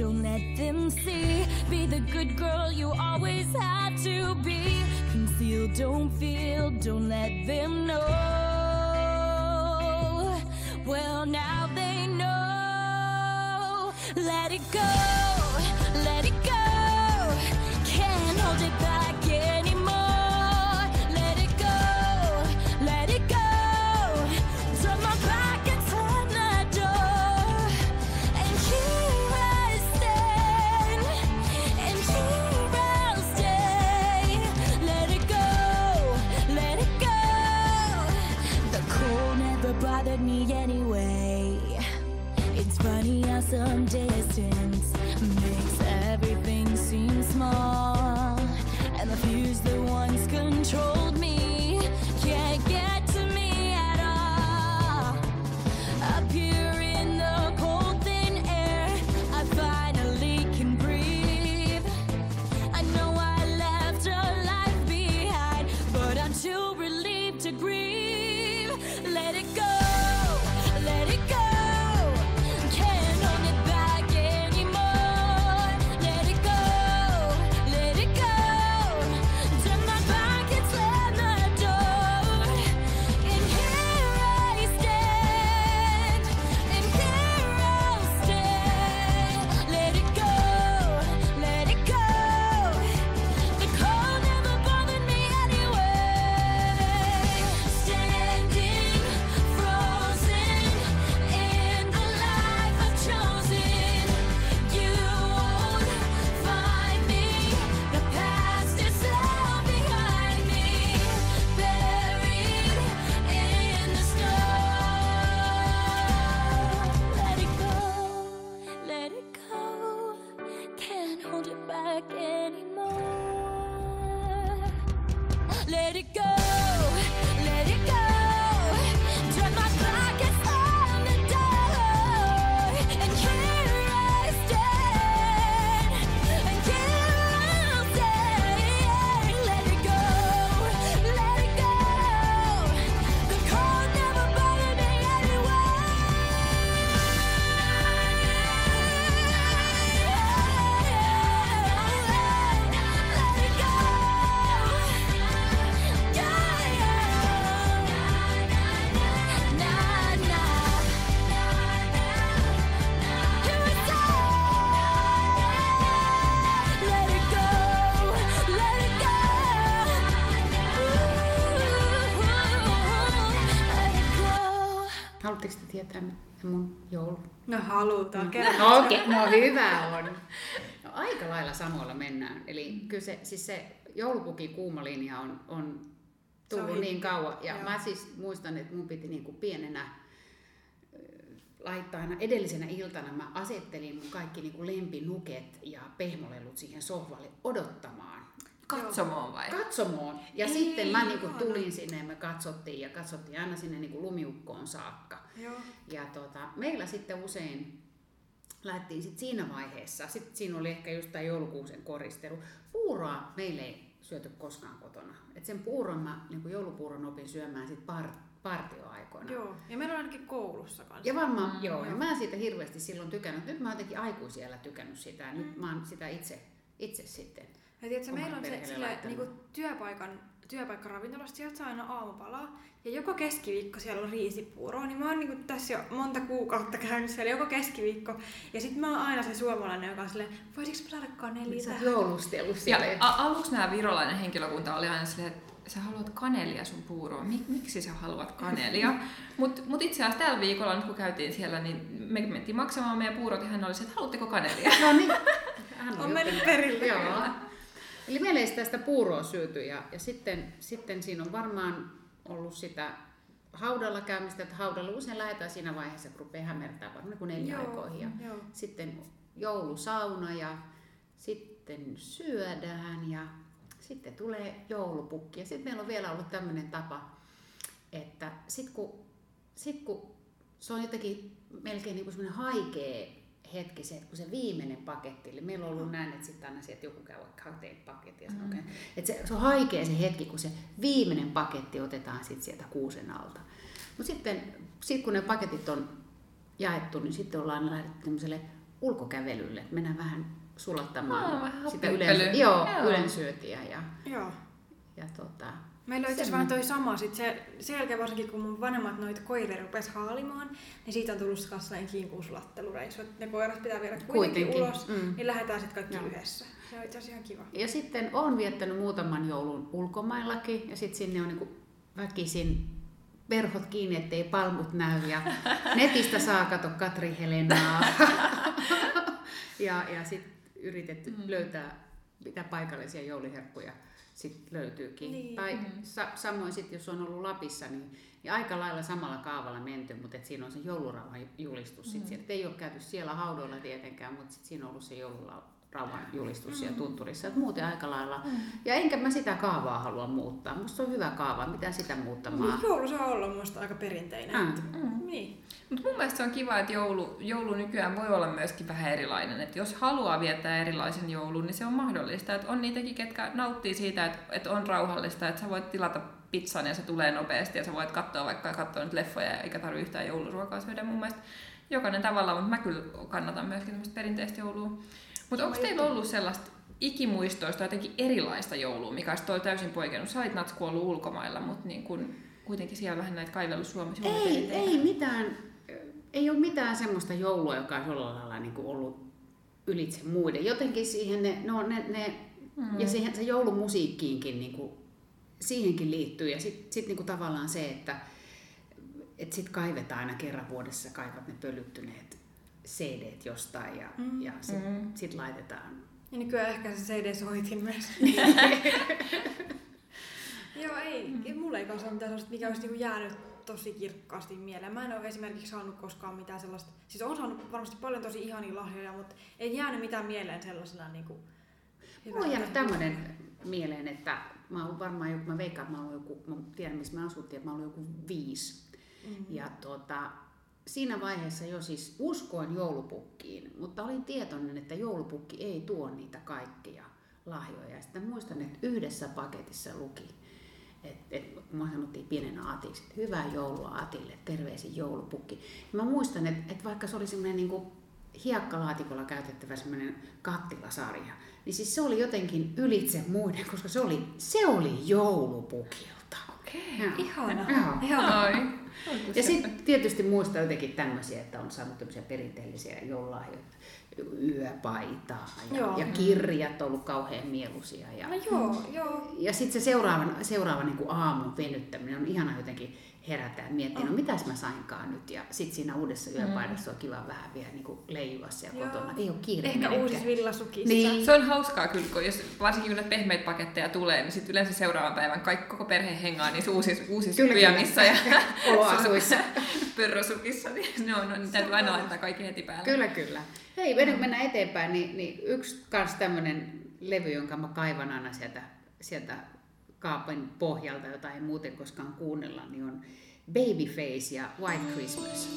don't let them see. Be the good girl you always had to be. Conceal, don't feel, don't let them know. Well, now they know. Let it go, let it go. Can't hold it back small. Tietää mun joulu? No halutaan, kerro. No okei, okay. no hyvä on. No aika lailla samoilla mennään. Eli kyllä se, siis se joulupukin kuuma linja on, on tullut on niin kauan. Ja joo. mä siis muistan, että mun piti niinku pienenä ö, laittaa aina edellisenä iltana, mä asettelin mun kaikki niinku lempinuket ja pehmolelut siihen sohvalle odottamaan Katsomoon vai? katsomoon. Ja Ei, sitten mä niinku tulin sinne ja me katsottiin ja katsottiin aina sinne niinku lumiukkoon saakka. Joo. Ja tota, meillä sitten usein lähdettiin sit siinä vaiheessa, sitten siinä oli ehkä just tämä joulukuusen koristelu. Puuroa meillä ei syöty koskaan kotona. Et sen puuron mä, niin joulupuuron opin syömään sit par, partioaikoina. Joo. Ja meillä on ainakin koulussa kanssa. Ja varmaan, Mm, mm, joo, ja mä en siitä hirveästi silloin tykännyt. Nyt mä oon jotenkin aikuisiellä tykännyt sitä ja nyt mä oon sitä itse, itse sitten. Ja tiedätkö, meillä on se laittanut. niinku, työpaikan, työpaikkaravintolasta, sieltä saa aina aamupalaa. Ja joka keskiviikko siellä on riisipuuroa, niin mä oon niinku tässä jo monta kuukautta käynyt siellä joka keskiviikko. Ja sit mä oon aina se suomalainen, joka on silleen, voisiko mä saada kanelia Sä oot tähän? joulustellut Ja siellä. a- aluksi nämä virolainen henkilökunta oli aina silleen, että sä haluat kanelia sun puuroon. Mik, miksi sä haluat kanelia? Mutta mut itse asiassa tällä viikolla, nyt kun käytiin siellä, niin me mentiin maksamaan meidän puurot ja hän oli se, että haluatteko kanelia? No niin. Hän On mennyt jotenkin- perille. Joo. Eli meillä ei sitä, puuroa syöty ja, ja sitten, sitten siinä on varmaan ollut sitä haudalla käymistä, että haudalla usein lähdetään siinä vaiheessa, kun rupeaa hämärtää varmaan kuin neljä Joo, aikoihin. Ja joo. sitten joulusauna ja sitten syödään ja sitten tulee joulupukki. Ja sitten meillä on vielä ollut tämmöinen tapa, että sitten kun, sit kun se on jotenkin melkein niin kuin semmoinen haikea hetki se, että kun se viimeinen paketti, eli meillä on ollut näin, että sitten aina sieltä joku käy vaikka hakee paketti ja sanoo, mm. että se, se on haikea se hetki, kun se viimeinen paketti otetaan sitten sieltä kuusen alta. Mutta sitten sit kun ne paketit on jaettu, niin sitten ollaan lähdetty tämmöiselle ulkokävelylle, että mennään vähän sulattamaan Aa, vähän sitä ylen, joo, Joo. ylensyötiä ja, Joo. ja tota, Meillä on itse vähän toi sama. Sit se, sen jälkeen varsinkin, kun mun vanhemmat noita koiria rupes haalimaan, niin siitä on tullut kans sellainen kiinkuuslattelureissu. että Ne koirat pitää viedä kuitenkin, Kuitenkin, ulos, mm. niin lähdetään sitten kaikki Joo. yhdessä. Se on itse asiassa ihan kiva. Ja sitten olen viettänyt muutaman joulun ulkomaillakin ja sitten sinne on niin väkisin verhot kiinni, ettei palmut näy ja netistä saa kato Katri Helenaa. ja ja sitten yritetty mm. löytää mitä paikallisia jouluherkkuja sit löytyykin. Niin. Tai Mm. sa- samoin sitten, jos on ollut Lapissa, niin, niin aika lailla samalla kaavalla menty, mutta et siinä on se joulurauhan julistus. Sit siellä. Et ei ole käyty siellä haudoilla tietenkään, mutta sit siinä on ollut se joulurauhan julistus siellä tunturissa. Et muuten aika lailla. Ja enkä mä sitä kaavaa halua muuttaa. Musta se on hyvä kaava, mitä sitä muuttamaan. Niin, joulu saa olla musta aika perinteinen. Mm. että- Niin. Mutta mun mielestä se on kiva, että joulu, joulu nykyään voi olla myöskin vähän erilainen. Että jos haluaa viettää erilaisen joulun, niin se on mahdollista. Että on niitäkin, ketkä nauttii siitä, että, että on rauhallista, että sä voit tilata pizzan ja se tulee nopeasti ja sä voit katsoa vaikka katsoa nyt leffoja eikä tarvi yhtään jouluruokaa syödä mun mielestä. Jokainen tavalla, mutta mä kyllä kannatan myöskin tämmöistä perinteistä joulua. Mutta onko teillä ollut sellaista ikimuistoista jotenkin erilaista joulua, mikä olisi toi täysin poikennut? Sä olit Natsku ollut ulkomailla, mutta niin kun, kuitenkin siellä vähän näitä kaivellut Suomessa Ei, ei mitään, ei ole mitään semmoista joulua, joka olisi jollain lailla niin ollut ylitse muiden. Jotenkin siihen ne, no ne, ne mm. ja siihen, se joulumusiikkiinkin niin kuin, siihenkin liittyy. Ja sitten sit niin kuin tavallaan se, että et sit kaivetaan aina kerran vuodessa, kaivat ne pölyttyneet CD jostain ja, mm. ja sitten Mm. sit laitetaan. Ja nykyään ehkä se CD-soitin myös. Joo, ei. Mm. Mulla ei kanssa ole mitään sellaista, mikä olisi niinku jäänyt tosi kirkkaasti mieleen. Mä en ole esimerkiksi saanut koskaan mitään sellaista, siis on saanut varmasti paljon tosi ihania lahjoja, mutta ei jäänyt mitään mieleen sellaisena niinku Mulla on jäänyt tämmöinen mieleen, että mä oon varmaan joku, mä veikkaan, että mä oon joku, mä tiedän missä me asuttiin, että mä oon joku viisi. Mm. Ja tuota, siinä vaiheessa jo siis uskoin joulupukkiin, mutta olin tietoinen, että joulupukki ei tuo niitä kaikkia lahjoja. Ja sitten muistan, että yhdessä paketissa luki, että et, kun mä sanottiin pienenä Atiksi, että hyvää joulua Atille, terveisin joulupukki. Ja mä muistan, että, että vaikka se oli semmoinen niin hiekkalaatikolla käytettävä semmoinen kattilasarja, niin siis se oli jotenkin ylitse muiden, koska se oli, se oli joulupukilta. Okei. Joo. Ihana. Joo. Ihana. Oi. Ja sitten tietysti muistaa jotenkin tämmöisiä, että on saanut tämmöisiä perinteellisiä joululahjoja, yöpaitaa ja, Joo. ja kirjat on ollut kauhean mieluisia. Ja, No joo, joo. ja sitten se seuraava, seuraava niin aamun venyttäminen on ihana jotenkin herätä ja miettiä, no mitäs mä sainkaan nyt. Ja sitten siinä uudessa yöpaidassa on kiva vähän vielä niin leijua siellä Joo. kotona. Ei ole kiire Ehkä uusissa villasukissa. Niin. Se on hauskaa kyllä, kun jos, varsinkin kun näitä pehmeitä paketteja tulee, niin sitten yleensä seuraavan päivän kaikki, koko perhe hengaa niissä uusissa, uusissa Kyllä, kyllä. pyjamissa ja Oloasuissa. pörrösukissa, niin ne on, no, niin täytyy aina laittaa kaikki heti päälle. Kyllä, kyllä. Hei, ennen kuin mennään eteenpäin, niin, niin yksi kans tämmönen levy, jonka mä kaivan aina sieltä, sieltä kaapin pohjalta, jota ei muuten koskaan kuunnella, niin on Babyface ja White Christmas.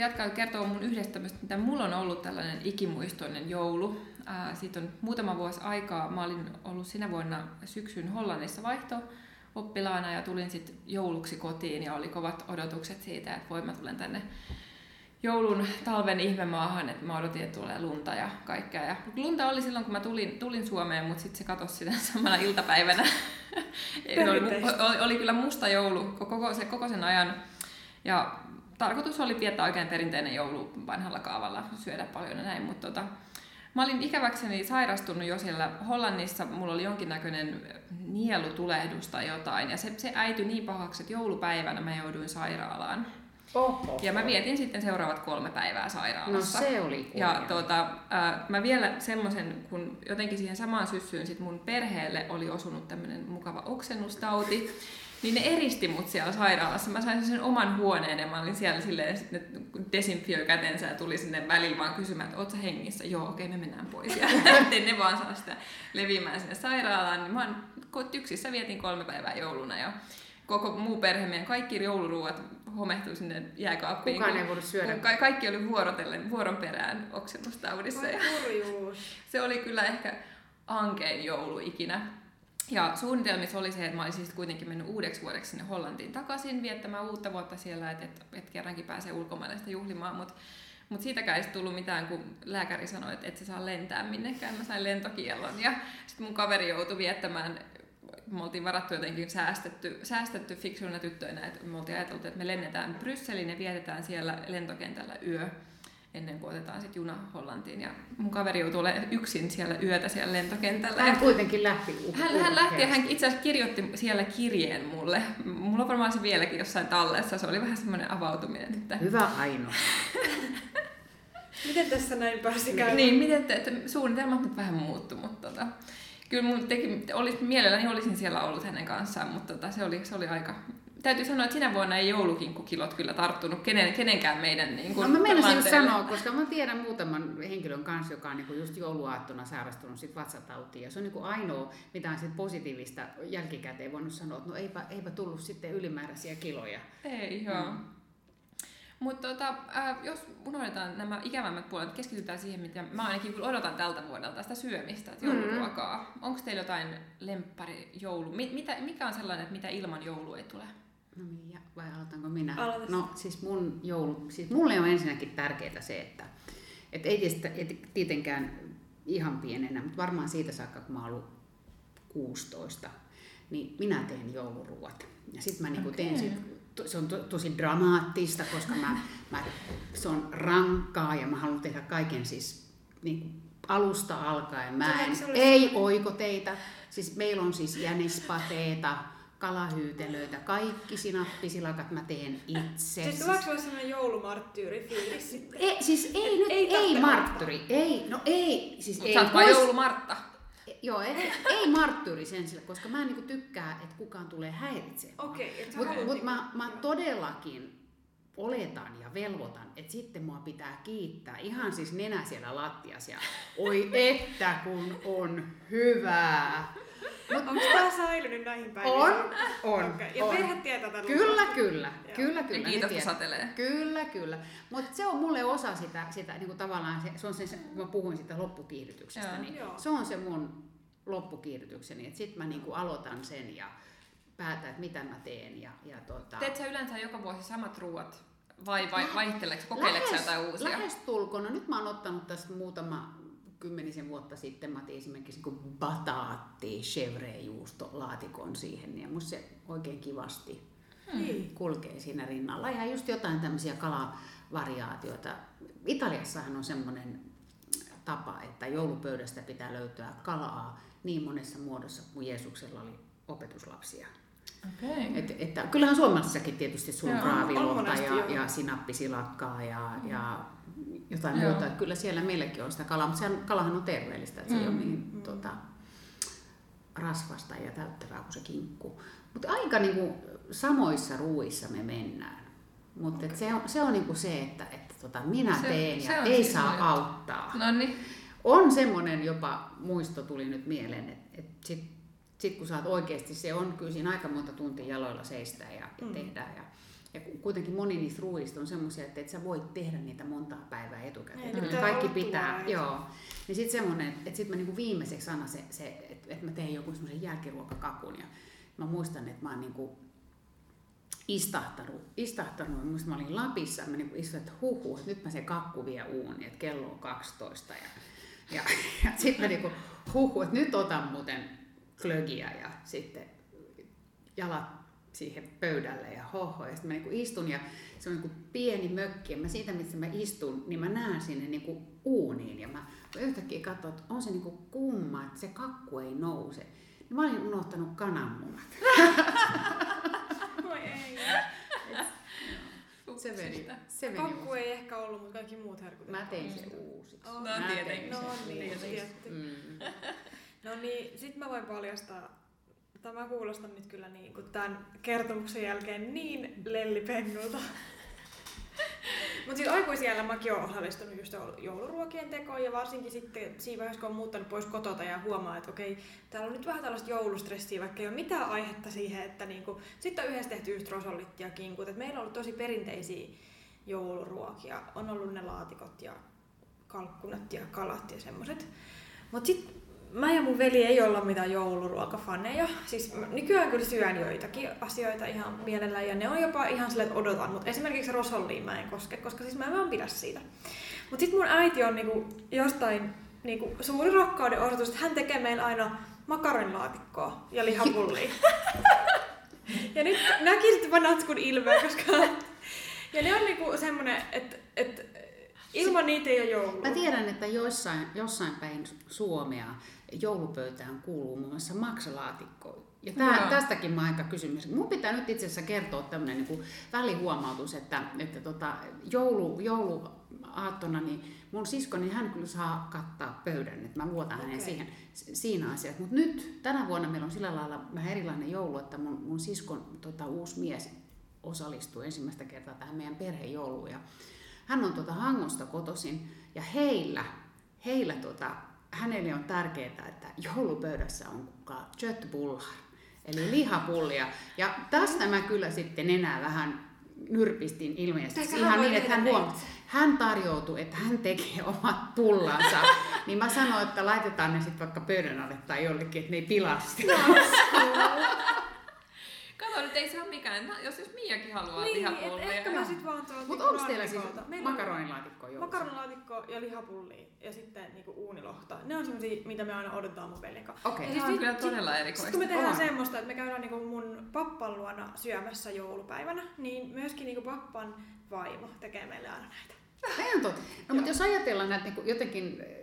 Jatkaa kertoa mun yhdestä tämmöistä, mitä mulla on ollut tällainen ikimuistoinen joulu. Ää, siitä on muutama vuosi aikaa. Mä olin ollut sinä vuonna syksyn Hollannissa vaihto oppilaana ja tulin sitten jouluksi kotiin ja oli kovat odotukset siitä, että voi mä tulen tänne joulun talven ihmemaahan, että mä odotin, että tulee lunta ja kaikkea. Ja lunta oli silloin, kun mä tulin, tulin Suomeen, mutta sitten se katosi sitä samana iltapäivänä. Oli, oli, oli, kyllä musta joulu koko, se, koko sen ajan. Ja tarkoitus oli viettää oikein perinteinen joulu vanhalla kaavalla, syödä paljon ja näin, mutta tota, Mä olin ikäväkseni sairastunut jo siellä Hollannissa, mulla oli jonkinnäköinen nielutulehdus tai jotain, ja se, se äityi niin pahaksi, että joulupäivänä mä jouduin sairaalaan. Oho. Ja mä vietin sitten seuraavat kolme päivää sairaalassa. No se oli Ja tuota, äh, mä vielä semmoisen, kun jotenkin siihen samaan syssyyn sit mun perheelle oli osunut tämmöinen mukava oksennustauti, niin ne eristi mut siellä sairaalassa. Mä sain sen oman huoneen ja mä olin siellä silleen, sit ne desinfioi kätensä ja tuli sinne väliin vaan kysymään, että oot sä hengissä? Joo, okei, me mennään pois. Ja ne vaan saa sitä leviämään sinne sairaalaan. Niin mä oon tyksissä vietin kolme päivää jouluna ja koko muu perhe, meidän kaikki jouluruuat homehtui sinne jääkaappiin. Kukaan ei voinut syödä. ka- kaikki oli vuorotellen, vuoron perään oksennustaudissa. Ja se oli kyllä ehkä ankein joulu ikinä. Ja suunnitelmissa oli se, että mä olisin kuitenkin mennyt uudeksi vuodeksi sinne Hollantiin takaisin viettämään uutta vuotta siellä, että et, et kerrankin pääsee ulkomaille sitä juhlimaan, mutta mut siitäkään ei tullut mitään, kun lääkäri sanoi, että et se saa lentää minnekään. Mä sain lentokiellon ja sitten mun kaveri joutui viettämään me oltiin varattu jotenkin säästetty, säästetty fiksuina tyttöinä, että me oltiin ajateltu, että me lennetään Brysseliin ja vietetään siellä lentokentällä yö ennen kuin otetaan sitten juna Hollantiin. Ja mun kaveri joutui olemaan yksin siellä yötä siellä lentokentällä. Hän kuitenkin lähti Hän, hän lähti ja hän itse asiassa kirjoitti siellä kirjeen mulle. Mulla on varmaan se vieläkin jossain tallessa. Se oli vähän semmoinen avautuminen. Että... Hyvä Aino. Miten tässä näin pääsi käymään? Niin, miten te, että suunnitelmat nyt vähän muuttu, mutta tota, kyllä mun teki, olis, mielelläni olisin siellä ollut hänen kanssaan, mutta tota, se, oli, se oli aika... Täytyy sanoa, että sinä vuonna ei joulukinkkukilot kyllä tarttunut kenen, kenenkään meidän niin No kuin, mä meinasin just lanteelle. sanoa, koska mä tiedän muutaman henkilön kanssa, joka on niinku just jouluaattona sairastunut sit vatsatautiin. Ja se on niinku ainoa, mitä on sit positiivista jälkikäteen voinut sanoa, että no eipä, eipä tullut sitten ylimääräisiä kiloja. Ei, joo. Mm. Mutta tota, äh, jos unohdetaan nämä ikävämmät puolet, keskitytään siihen, mitä mä ainakin kyllä odotan tältä vuodelta, sitä syömistä, että jouluruokaa. Mm. Onko teillä jotain lemppari joulu? Mi- mitä, mikä on sellainen, että mitä ilman joulu ei tule? No niin, ja- vai aloitanko minä? Aloita No siis mun joulu, siis mulle on ensinnäkin tärkeää se, että et ei tietysti, et tietenkään ihan pienenä, mutta varmaan siitä saakka, kun mä oon ollut 16, niin minä teen jouluruuat. Ja sitten mä niinku Okei. teen sit, se on to, tosi dramaattista, koska mä, mä, se on rankkaa ja mä haluan tehdä kaiken siis niin alusta alkaen. Mä en, ei oikoteita. Siis meillä on siis jänispateeta, kalahyytelöitä, kaikki sinappisilakat mä teen itse. Siis tuleeko sulla sellainen joulumarttyyri fiilis sitten? ei, siis ei nyt, Ei ei, martturi, ei, no ei, siis Mut ei. sä oot vaan joulumartta. Joo, ei, ei martturi sen sillä, koska mä en niinku tykkää, että kukaan tulee häiritsemään. Okei, et sä Mutta mut niinku- mä, mä todellakin oletan ja velvoitan, että sitten mua pitää kiittää ihan siis nenä siellä lattiassa ja oi että kun on hyvää. Onko tää säilynyt näihin päiviin? On, on, Okei. Ja on. perhe tietää tämän Kyllä, lupauksen? kyllä, Joo. kyllä, Ja kyllä. kiitosta tietää. satelee. Kyllä, kyllä. Mutta se on mulle osa sitä, sitä niin kuin tavallaan, se, se on se, kun mä puhuin sitä loppukiihdytyksestä, Joo. niin Joo. se on se mun loppukiihdytykseni. Että sit mä niin kuin aloitan sen ja päätän, että mitä mä teen. Ja, ja tota, Teet sä yleensä joka vuosi samat ruuat vai, vai vaihteleeko, kokeileeko jotain uusia? Lähes tulkoon. No nyt mä oon ottanut tästä muutama kymmenisen vuotta sitten, mä tein esimerkiksi niin bataatti, chevre-juusto laatikon siihen, ja musta se oikein kivasti Niin. kulkee siinä rinnalla. Ihan just jotain tämmöisiä kalavariaatioita. Italiassahan on semmoinen tapa, että joulupöydästä pitää löytyä kalaa niin monessa muodossa kuin Jeesuksella oli opetuslapsia. Okei. Et, että, kyllähän Suomessakin tietysti on raavilohta ja, ja sinappisilakkaa ja, ja jotain Joo. muuta. Että Kyllä siellä meilläkin on sitä kalaa, mutta sehän, kalahan on terveellistä, että se ei ole niin tota, rasvasta ja täyttävää kuin se kinkku. Mutta aika niinku samoissa ruuissa me mennään. Mutta okay. se on, se, on niinku se, että, että tota, minä Se- teen se ja on ei siis saa semmoinen- auttaa. No niin. On semmoinen jopa muisto tuli nyt mieleen, että et sit, sit kun sä oot oikeasti, se on kyllä siinä aika monta tuntia jaloilla seistää ja, ja Mm. tehdään. Ja ja ku- kuitenkin moni niistä ruuista on semmoisia, että et sä voit tehdä niitä montaa päivää etukäteen. Niin, pitää kaikki pitää, joo. Niin sitten semmoinen, että sit mä niinku viimeiseksi aina se, se että et mä teen joku semmoisen jälkiruokakakun ja mä muistan, että mä oon niinku istahtanut, istahtanut. Mä muistan, mä olin Lapissa, mä niinku istuin, että huhu, että nyt mä se kakku vie uuniin, että kello on 12 ja, ja, ja sitten mä niinku huhu, että nyt otan muuten klögiä ja sitten jalat siihen pöydälle ja hoho. Ja sitten mä niinku istun ja se on niinku pieni mökki ja mä siitä, missä mä istun, niin mä näen sinne niinku uuniin ja mä, mä yhtäkkiä katson, että on se niinku kumma, että se kakku ei nouse. Niin mä olin unohtanut kananmunat. Voi ei. Se veni, se veni Kakku ei ehkä ollut, mutta kaikki muut herkut. Mä tein sen uusiksi. Oh. Mä No, tein tietenkin. sen No niin, uusiksi. tietty. Mm. No niin, sit mä voin paljastaa, tämä kuulostaa nyt kyllä niin kuin tämän kertomuksen jälkeen niin lellipennulta. Mutta siis aikuisiellä mäkin olen osallistunut just jouluruokien tekoon ja varsinkin sitten siinä vaiheessa, kun on muuttanut pois kotota ja huomaa, että okei, täällä on nyt vähän tällaista joulustressiä, vaikka ei ole mitään aihetta siihen, että niinku, sitten on yhdessä tehty just rosollit ja kinkut. Et meillä on ollut tosi perinteisiä jouluruokia. On ollut ne laatikot ja kalkkunat ja kalat ja semmoset. Mutta sitten mä ja mun veli ei olla mitään jouluruokafaneja. Siis nykyään kyllä syön joitakin asioita ihan mielellään ja ne on jopa ihan silleen, että odotan. Mutta esimerkiksi rosolliin mä en koske, koska siis mä en vaan pidä siitä. Mutta sitten mun äiti on niinku jostain niinku suuri rakkauden osoitus, että hän tekee meillä aina makaronilaatikkoa ja lihapullia. ja nyt näkisit vaan natskun ilmeen, koska... Ja ne on niinku semmonen, että et, ilman niitä ei ole joulua. Mä tiedän, että joissain, jossain päin Suomea joulupöytään kuuluu muun muassa maksalaatikko. Ja tää, Joo. tästäkin mä aika kysymys. Mun pitää nyt itse asiassa kertoa tämmöinen niin välihuomautus, että, että tota, joulu, jouluaattona niin mun siskoni hän kyllä saa kattaa pöydän, että mä luotan okay. hänen siihen, siinä asiassa. Mutta nyt tänä vuonna meillä on sillä lailla vähän erilainen joulu, että mun, mun siskon tota, uusi mies osallistuu ensimmäistä kertaa tähän meidän perhejouluun. Ja hän on tuota Hangosta kotoisin ja heillä, heillä tota, hänelle on tärkeää, että joulupöydässä on kukaan köttbullar, eli lihapullia. Ja tästä mä kyllä sitten enää vähän nyrpistin ilmeisesti ihan niin, että hän huom... hän tarjoutui, että hän tekee omat pullansa. niin mä sanoin, että laitetaan ne sitten vaikka pöydän alle tai jollekin, että ne ei pilaa sitä. Kato, nyt ei se ole mikään. Mä, jos, jos Miakin haluaa Niin, lihapullia. et ehkä mä sit vaan tuolta Mutta niinku onko teillä siis makaronilaatikko joulussa? Makaronilaatikko ja lihapulli ja sitten niinku uunilohta. Ne on semmosia, mitä me aina odotetaan mun veljen kanssa. Okei. Ja Se on kyllä todella Sitten erikoista. kun me tehdään On. semmoista, että me käydään niinku mun pappan luona syömässä joulupäivänä, niin myöskin niinku pappan vaimo tekee meille aina näitä. Ei on totta. No, mutta jos ajatellaan näitä niin jotenkin, eh,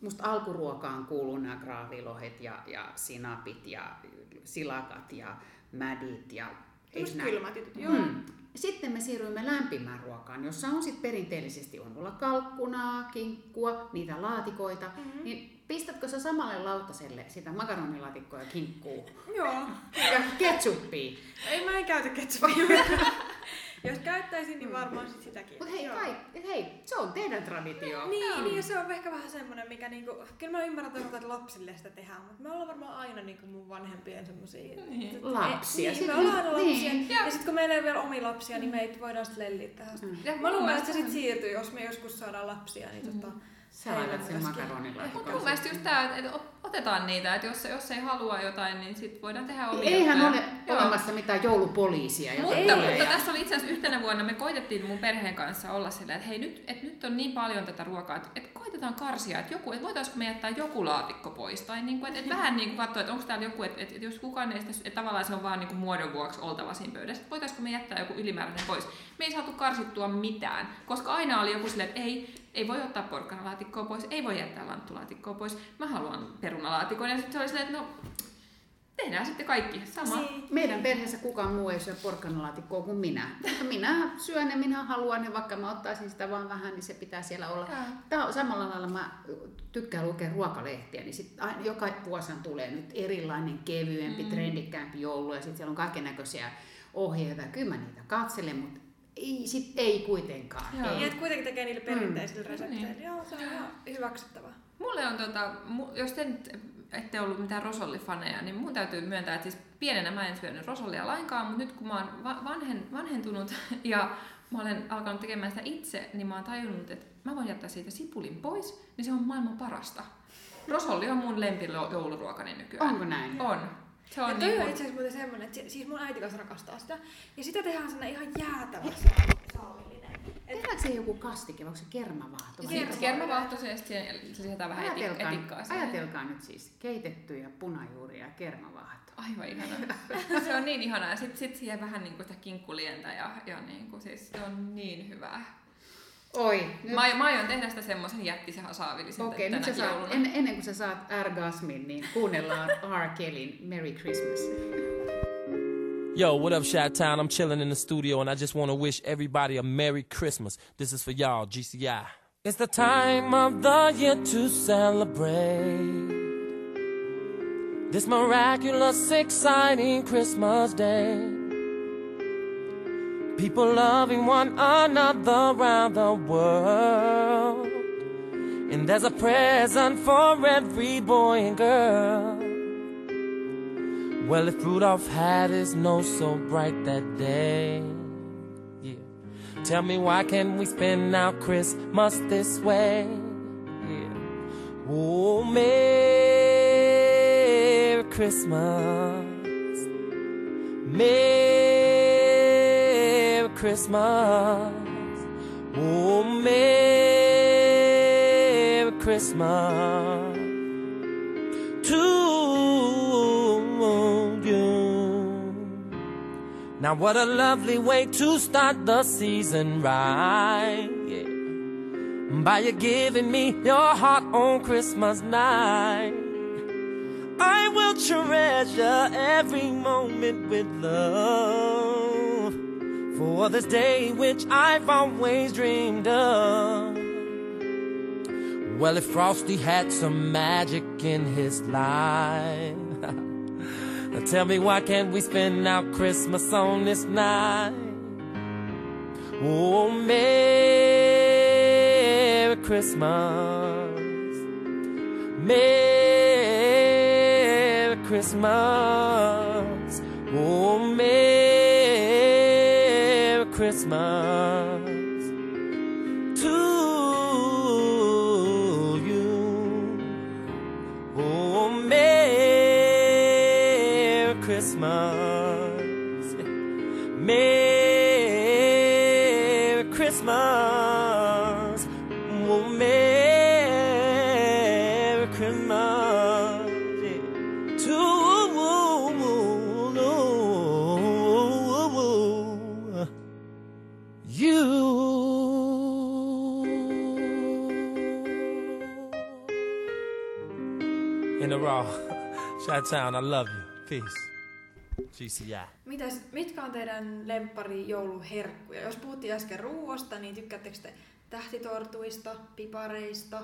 musta alkuruokaan kuuluu nämä graavilohet ja, ja sinapit ja silakat ja mädit ja kylmät jutut, joo. Mm. Sitten me siirryimme lämpimään ruokaan, jossa on sitten perinteellisesti on olla kalkkunaa, kinkkua, niitä laatikoita. Mhm. Mm-hmm. Niin pistätkö sä samalle lautaselle sitä makaronilaatikkoa ja kinkkuu Joo. ja ketsuppia? Ei mä en käytä ketsupia. Jos käyttäisin, niin varmaan sit sitäkin. Mutta hei, kai, hei, se on teidän traditio. Niin, niin, se on ehkä vähän semmoinen, mikä niinku, kyllä mä ymmärrän toisaalta, että lapsille sitä tehdään, mutta me ollaan varmaan aina niinku mun vanhempien semmosia Niin. Lapsia. Niin, Sit- me ollaan aina lapsia. niin. Ja, ja sitten kun meillä ei ole vielä omia lapsia, niin meitä voidaan sitten lelliä tähän. Mm. Ja Mä luulen, että se sitten siirtyy, jos me joskus saadaan lapsia, niin tota, Sä laitat heille sen makaronilaatikon. Mutta mun mielestä just tää, että ot- otetaan niitä, että jos, jos ei halua jotain, niin sit voidaan tehdä omia. Eihän ole Joo. olemassa mitään joulupoliisia. Mutta, mutta tässä oli itse asiassa yhtenä vuonna, me koitettiin mun perheen kanssa olla silleen, että hei nyt, että nyt on niin paljon tätä ruokaa, että, että koitetaan karsia, että, joku, että voitaisiinko me jättää joku laatikko pois. Tai niin kuin, että, että vähän niin kuin katsoa, että onko täällä joku, että, että, että jos kukaan ei sitä, että tavallaan se on vaan niin kuin muodon vuoksi oltava siinä pöydässä, että voitaisiinko me jättää joku ylimääräinen pois. Me ei saatu karsittua mitään, koska aina oli joku silleen, että ei, ei voi ottaa porkkanalaatikkoa pois, ei voi jättää lanttulaatikkoa pois, mä haluan perunalaatikon. Ja sitten se oli silleen, että no tehdään sitten kaikki sama. Niin. Meidän perheessä kukaan muu ei syö porkkanalaatikkoa kuin minä. Mutta minä syön ja minä haluan ja vaikka mä ottaisin sitä vaan vähän, niin se pitää siellä olla. Tämä on samalla lailla mä tykkään lukea ruokalehtiä, niin sit aina, joka vuosi tulee nyt erilainen, kevyempi, mm. trendikkäämpi joulu ja sitten siellä on kaiken näköisiä ohjeita. Kyllä mä niitä katselen, mutta ei, sit ei kuitenkaan. Joo. Ei. Niin, että kuitenkin tekee niille perinteisille Mm. resepteille. Niin. Joo, se on ihan hyväksyttävää. Mulle on tota, jos te nyt ette ollut mitään rosollifaneja, niin mun täytyy myöntää, että siis pienenä mä en syönyt rosollia lainkaan, mutta nyt kun mä oon va- vanhen, vanhentunut ja mä olen alkanut tekemään sitä itse, niin mä oon tajunnut, että mä voin jättää siitä sipulin pois, niin se on maailman parasta. Rosolli on mun lempijouluruokani nykyään. Onko näin? On. Se Ja on toi niin on itse asiassa muuten semmonen, että si- siis mun äiti kanssa rakastaa sitä. Ja sitä tehdään sellainen ihan jäätävä saa- saavillinen. Tehdäänkö se joku kastike, onko se kermavaahto? se on? kermavaahto ja sitten siihen lisätään vähän Ajatelkaa, etikkaa siihen. ajatelkaa nyt siis keitettyjä punajuuria ja kermavaahto. Aivan ihana. se on niin ihanaa. Ja sitten sit siihen vähän niin kuin sitä kinkkulientä ja, ja niin kuin, siis se on niin hyvää. Oi, nyt, Mä, aion- mä aion tehdä sitä semmoisen jättisen saavillisen okei, nyt tänä sä saat, en, ennen kuin sä saat orgasmin, niin kuunnellaan R. Kellyn Merry Christmas. Yo, what up, Shot Town? I'm chilling in the studio and I just want to wish everybody a Merry Christmas. This is for y'all, GCI. It's the time of the year to celebrate this miraculous, exciting Christmas day. People loving one another around the world. And there's a present for every boy and girl. Well, if Rudolph had his nose so bright that day, yeah. Tell me why can't we spend our Christmas this way? Yeah. Oh, Merry Christmas. Merry Christmas. Oh, Merry Christmas to you. Now, what a lovely way to start the season, right? By you giving me your heart on Christmas night. I will treasure every moment with love for this day which I've always dreamed of. Well, if Frosty had some magic in his life, tell me why can't we spend our Christmas on this night? Oh, Merry Christmas. Merry Christmas. Christmas Shot Town, I love you. Peace. GCI. Mitäs, mitkä on teidän lemppari jouluherkkuja? Jos puhuttiin äsken ruuasta, niin tykkäättekö te tähtitortuista, pipareista,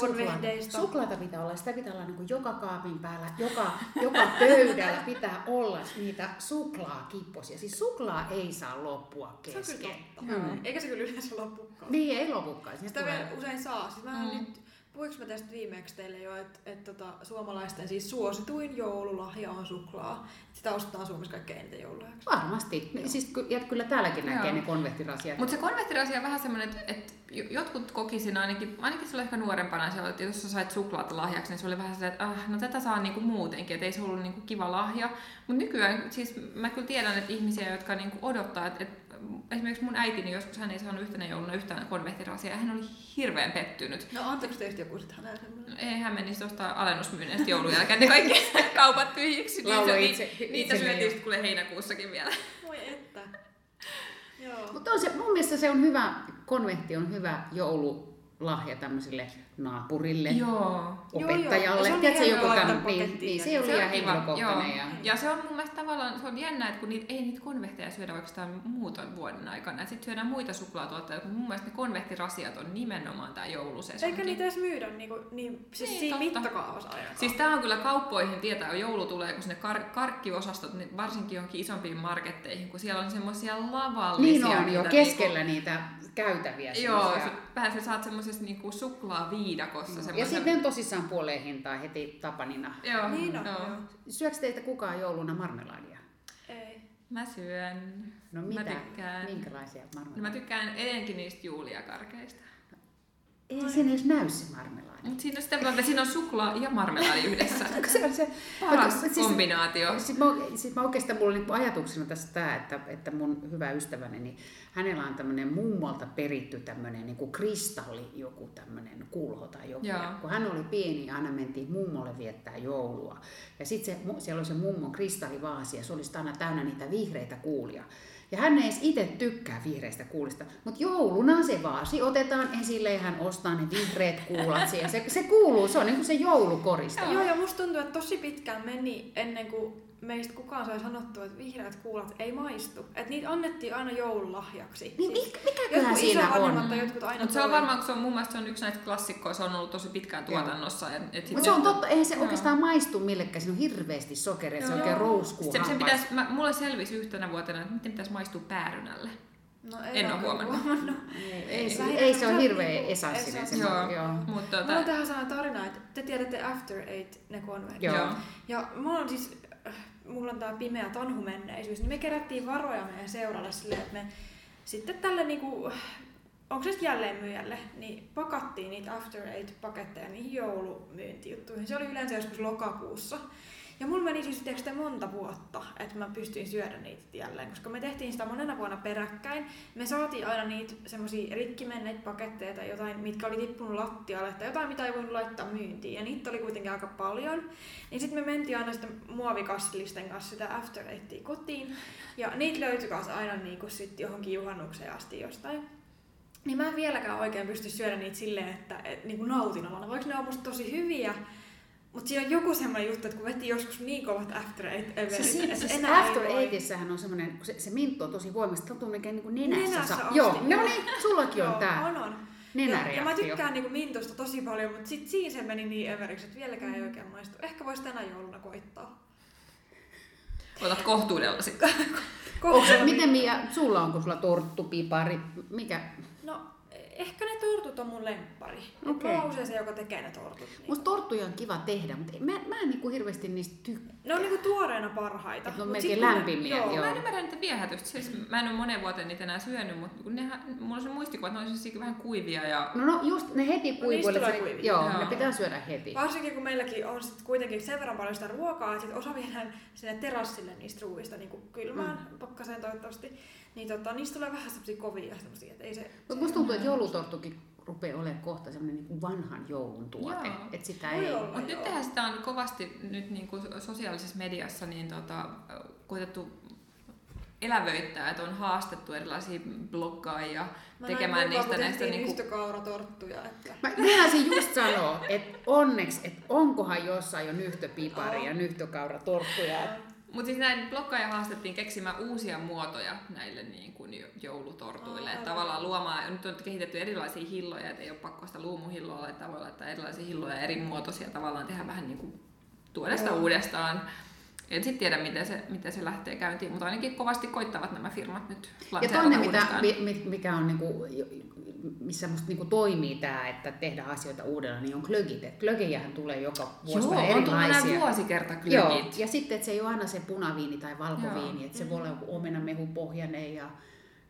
konvehdeista? Suklaata pitää olla, sitä pitää olla niin kuin joka kaapin päällä, joka, joka pöydällä pitää olla niitä suklaakipposia. Siis suklaa ei saa loppua Se on kyllä kesken. totta. Mm. Eikä se kyllä yleensä loppukaan. Niin, ei lopukaan. Sitä Sitä tulee- vielä usein saa. Siis mähän Mm. nyt, puhuinko mä tästä viimeksi teille jo, että et tota, suomalaisten siis suosituin joululahja on suklaa. Sitä ostetaan Suomessa kaikkein eniten joululahjaksi. Varmasti. Siis, ky- ja kyllä täälläkin näkee Joo. ne konvehtirasiat. Mutta se konvehtirasia on vähän semmoinen, että, että jo- jotkut koki siinä ainakin, ainakin silloin ehkä nuorempana, se oli, että jos sä sait suklaata lahjaksi, niin se oli vähän sellainen, että ah, no tätä saa niinku muutenkin, että ei se ollut niinku kiva lahja. Mutta nykyään, siis mä kyllä tiedän, että ihmisiä, jotka niinku odottaa, että, että esimerkiksi mun äitini joskus hän ei saanut yhtenä jouluna yhtään konvehtirasia ja hän oli hirveän pettynyt. No anteeksi teistä joku sit hänellä semmoinen. Ei hän menisi ostaa alennusmyynneistä joulun jälkeen ne kaikki kaupat tyhjiksi. Se- itse- ni- niitä syötiin sitten kuule heinäkuussakin vielä. Voi että. Joo. Mutta on se, mun mielestä se on hyvä, konvehti on hyvä joululahja tämmöiselle naapurille, Joo. opettajalle. Joo, joo. Ja se on Tiedätkö, niin joku niin, niin, ja se on kiva, henkilökohtainen. joo. Ja, Ja se on mun mielestä tavallaan, se on jännä, että kun niitä, ei niitä konvehteja syödä oikeastaan muuton vuoden aikana. Sitten syödään muita suklaatuotteita, kun mun mielestä ne konvehtirasiat on nimenomaan tää joulusesonki. Eikä niitä edes myydä niinku, niin, siis Niin, siinä totta. mittakaavassa ainakaan. Siis tää on kyllä kauppoihin tietää, kun joulu tulee, kun sinne kar- karkkiosastot, niin varsinkin johonkin isompiin marketteihin, kun siellä on semmoisia lavallisia. niin on jo niitä keskellä niitä käytäviä. Joo, sä, vähän sä saat semmosessa niinku suklaaviidakossa. Ja semmosen- sitten on tosissaan puoleen hintaa heti tapanina. Joo, Niin on, joo. joo. Syöks teitä kukaan jouluna marmelaadia? Ei. Mä syön. No mitä? Mä tykkään. Minkälaisia No mä tykkään edenkin niistä juuliakarkeista. Ei sen edes näy se marmelaadi. Mut siinä on sitä, että siinä on suklaa ja marmelaadi yhdessä. Se on se Paras Siis- kombinaatio. Sitten mä, sit mä oikeastaan mulla oli niinku ajatuksena tässä tämä, että, että mun hyvä ystäväni, niin hänellä on tämmöinen mummolta peritty tämmöinen niin kristalli, joku tämmöinen kulho tai joku. Joo. Ja kun hän oli pieni, aina mentiin mummolle viettää joulua. Ja sitten siellä oli se mummon kristallivaasi ja se oli aina täynnä niitä vihreitä kuulia. Ja hän ei edes itse tykkää vihreistä kuulista, mutta jouluna se vaasi otetaan esille ja hän ostaa ne vihreät kuulat siihen. Se, se kuuluu, se on niin kuin se joulukorista. Joo, ja musta tuntuu, että tosi pitkään meni ennen kuin meistä kukaan sai sanottua, että vihreät kuulat ei maistu. Että niitä annettiin aina joululahjaksi. Niin Siis mikä- siinä on? tai jotkut aina Mutta se on varmaan, kun se on mun mielestä se on yksi näistä klassikkoja, se on ollut tosi pitkään tuotannossa. Et, et sit Mutta se on totta, eihän se Joo. oikeastaan maistu millekään, siinä on hirveästi sokeria, se on oikein rouskuu Se, sen hampaissa. pitäisi, mä, mulle selvisi yhtenä vuotena, että miten pitäisi maistua päärynälle. No, En oo oo huomannut. huomannut. Ei, se, ei se se on on hirveä niinku. Se, joo. joo. Mutta Mulla on tota, tähän sellainen tarina, että te tiedätte After Eight, ne konvektit. Joo. Ja mulla on siis, mulla on tää pimeä tanhumenneisyys, niin me kerättiin varoja meidän seuralle silleen, että me sitten tälle niinku, onko se sitten jälleenmyyjälle, niin pakattiin niitä After Eight-paketteja niihin joulumyyntijuttuihin. Se oli yleensä joskus lokakuussa. Ja mulla meni siis tiedätkö, te monta vuotta, että mä pystyin syödä niitä jälleen, koska me tehtiin sitä monena vuonna peräkkäin. Me saatiin aina niitä semmosia rikki menneitä paketteja tai jotain, mitkä oli tippunut lattialle, tai jotain, mitä ei voinut laittaa myyntiin. Ja niitä oli kuitenkin aika paljon. Niin sitten me mentiin aina sitten muovikassillisten kanssa sitä After kotiin. Ja niitä löytyi kanssa aina niinku sit johonkin juhannukseen asti jostain. Niin mä en vieläkään oikein pysty syödä niitä silleen, että et, niinku nautinnolla. Voiko ne olla musta tosi hyviä, mutta siinä on joku semmoinen juttu, että kun veti joskus niin kovat after eight everit, Se, si- että siis enää After. Eightissähän on semmoinen, kun se, se minttu on tosi voimasta, tuntuu melkein niin kuin nenässä. Nenässä saa- Joo, no niin, sullakin on Joo, tää on, on. Ja, nenäreaktio. ja mä tykkään niinku mintosta tosi paljon, mutta sit siinä se meni niin överiksi, että vieläkään ei oikein maistu. Ehkä vois tänä jouluna koittaa. Otat kohtuudella sitten. Onko miten Mia, sulla onko sulla torttu, pipari, mikä? No, ehkä ne tortut on mun lemppari. Okay. Mä oon usein se, joka tekee ne tortut. Niin. Musta torttuja on kiva tehdä, mutta mä, mä en niinku hirveästi niistä tykkää. Ne on niinku tuoreena parhaita. Et ne on Mut melkein lämpimiä, joo. Mä en ymmärrä niitä viehätystä. Siis mä en ole moneen vuoteen niitä enää syönyt, mutta kun nehän, mulla on se muistikuva, että ne on siis vähän kuivia ja No, no just ne heti kuivuille. tulee se- kuivia. Joo, Joo. ne pitää syödä heti. Varsinkin kun meilläkin on sit kuitenkin sen verran paljon sitä ruokaa, että sit osa viedään sinne terassille niistä ruuista niin kylmään, mm. pakkaseen toivottavasti, niin tota, niistä tulee vähän semmosia kovia semmosia, että ei se... Mutta musta tuntuu, että joulutorttukin rupeaa olemaan kohta semmoinen niin vanhan joulun tuote. Joo. Että sitä ei... Mutta nyt tehdään sitä on kovasti nyt niin kuin sosiaalisessa mediassa niin tota, koitettu elävöittää, että on haastettu erilaisia bloggaajia Mä tekemään niistä näistä niinku, nyhtökauratorttuja, että... Mä meinasin just sanoa, että onneksi, että onkohan jossain jo nyhtöpipari ja nyhtökauratorttuja. Mutta siis näin bloggaajia haastettiin keksimään uusia muotoja näille niin kuin jo- joulutortuille. Että tavallaan luomaan, nyt on kehitetty erilaisia hilloja, että ei ole pakko sitä luumuhilloa että voi laittaa erilaisia hilloja eri muotoisia tavallaan tehdä vähän niin kuin tuoda sitä Joo. uudestaan. En sitten tiedä, miten se, miten se lähtee käyntiin, mutta ainakin kovasti koittavat nämä firmat nyt Ja toinen, mitä, mikä on niinku, missä musta niinku toimii tämä, että tehdään asioita uudella, niin on klögit. Et klögejähän tulee joka vuosi Joo, vähän on tullut nämä erilaisia. vuosikertaklögit. Joo, ja sitten, että se ei ole aina se punaviini tai valkoviini, Joo. että se voi olla joku omenamehu pohjainen ja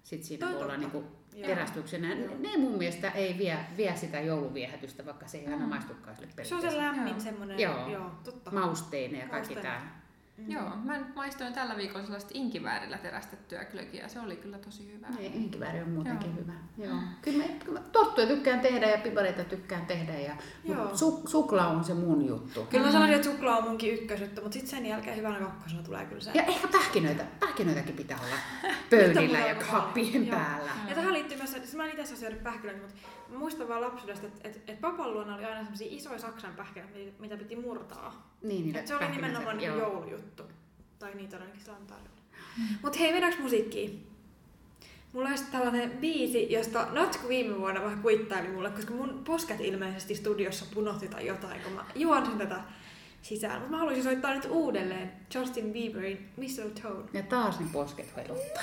sitten siinä Toi voi olla niinku Joo. terästyksenä. Ne, ne mun mielestä ei vie, vie sitä jouluviehätystä, vaikka se ei aina maistukaan sille Se on se lämmin Joo. semmonen, Joo. joo, joo totta. Mausteinen ja kaikki Mausteinen. Tämä. Joo, mä nyt maistoin tällä viikolla sellaista inkiväärillä terästettyä klögiä. Se oli kyllä tosi hyvää. Niin, Inkivääri on muutenkin Joo. hyvä. Joo. Kyllä, mä, kyllä mä torttuja tykkään tehdä ja pipareita tykkään tehdä. Ja, su, suklaa on se mun juttu. Kyllä mä sanoisin, että suklaa on munkin ykkösjuttu, mutta sitten sen jälkeen hyvänä kakkosena tulee kyllä se. Ja ehkä pähkinöitä. Pähkinöitäkin pitää olla pöydillä ja kappien Joo. päällä. Ja tähän liittyy myös, että mä en itse asiassa syödä pähkinöitä, mutta muistan vaan lapsuudesta, että, että, että papan luona oli aina sellaisia isoja saksan pähkinöitä, mitä- piti murtaa. Niin, niitä Et se oli nimenomaan niin joo. joulujuttu. Tai niitä ainakin silloin tarjolla. Mut hei, mennäänkö musiikkiin? Mulla olisi tällainen biisi, josta Natsku viime vuonna vähän kuittaili mulle, koska mun posket ilmeisesti studiossa punotti tai jotain, kun mä juonsin tätä sisään. Mutta mä haluaisin soittaa nyt uudelleen Justin Bieberin Mistletoe. Ja taas ne posket heiluttaa.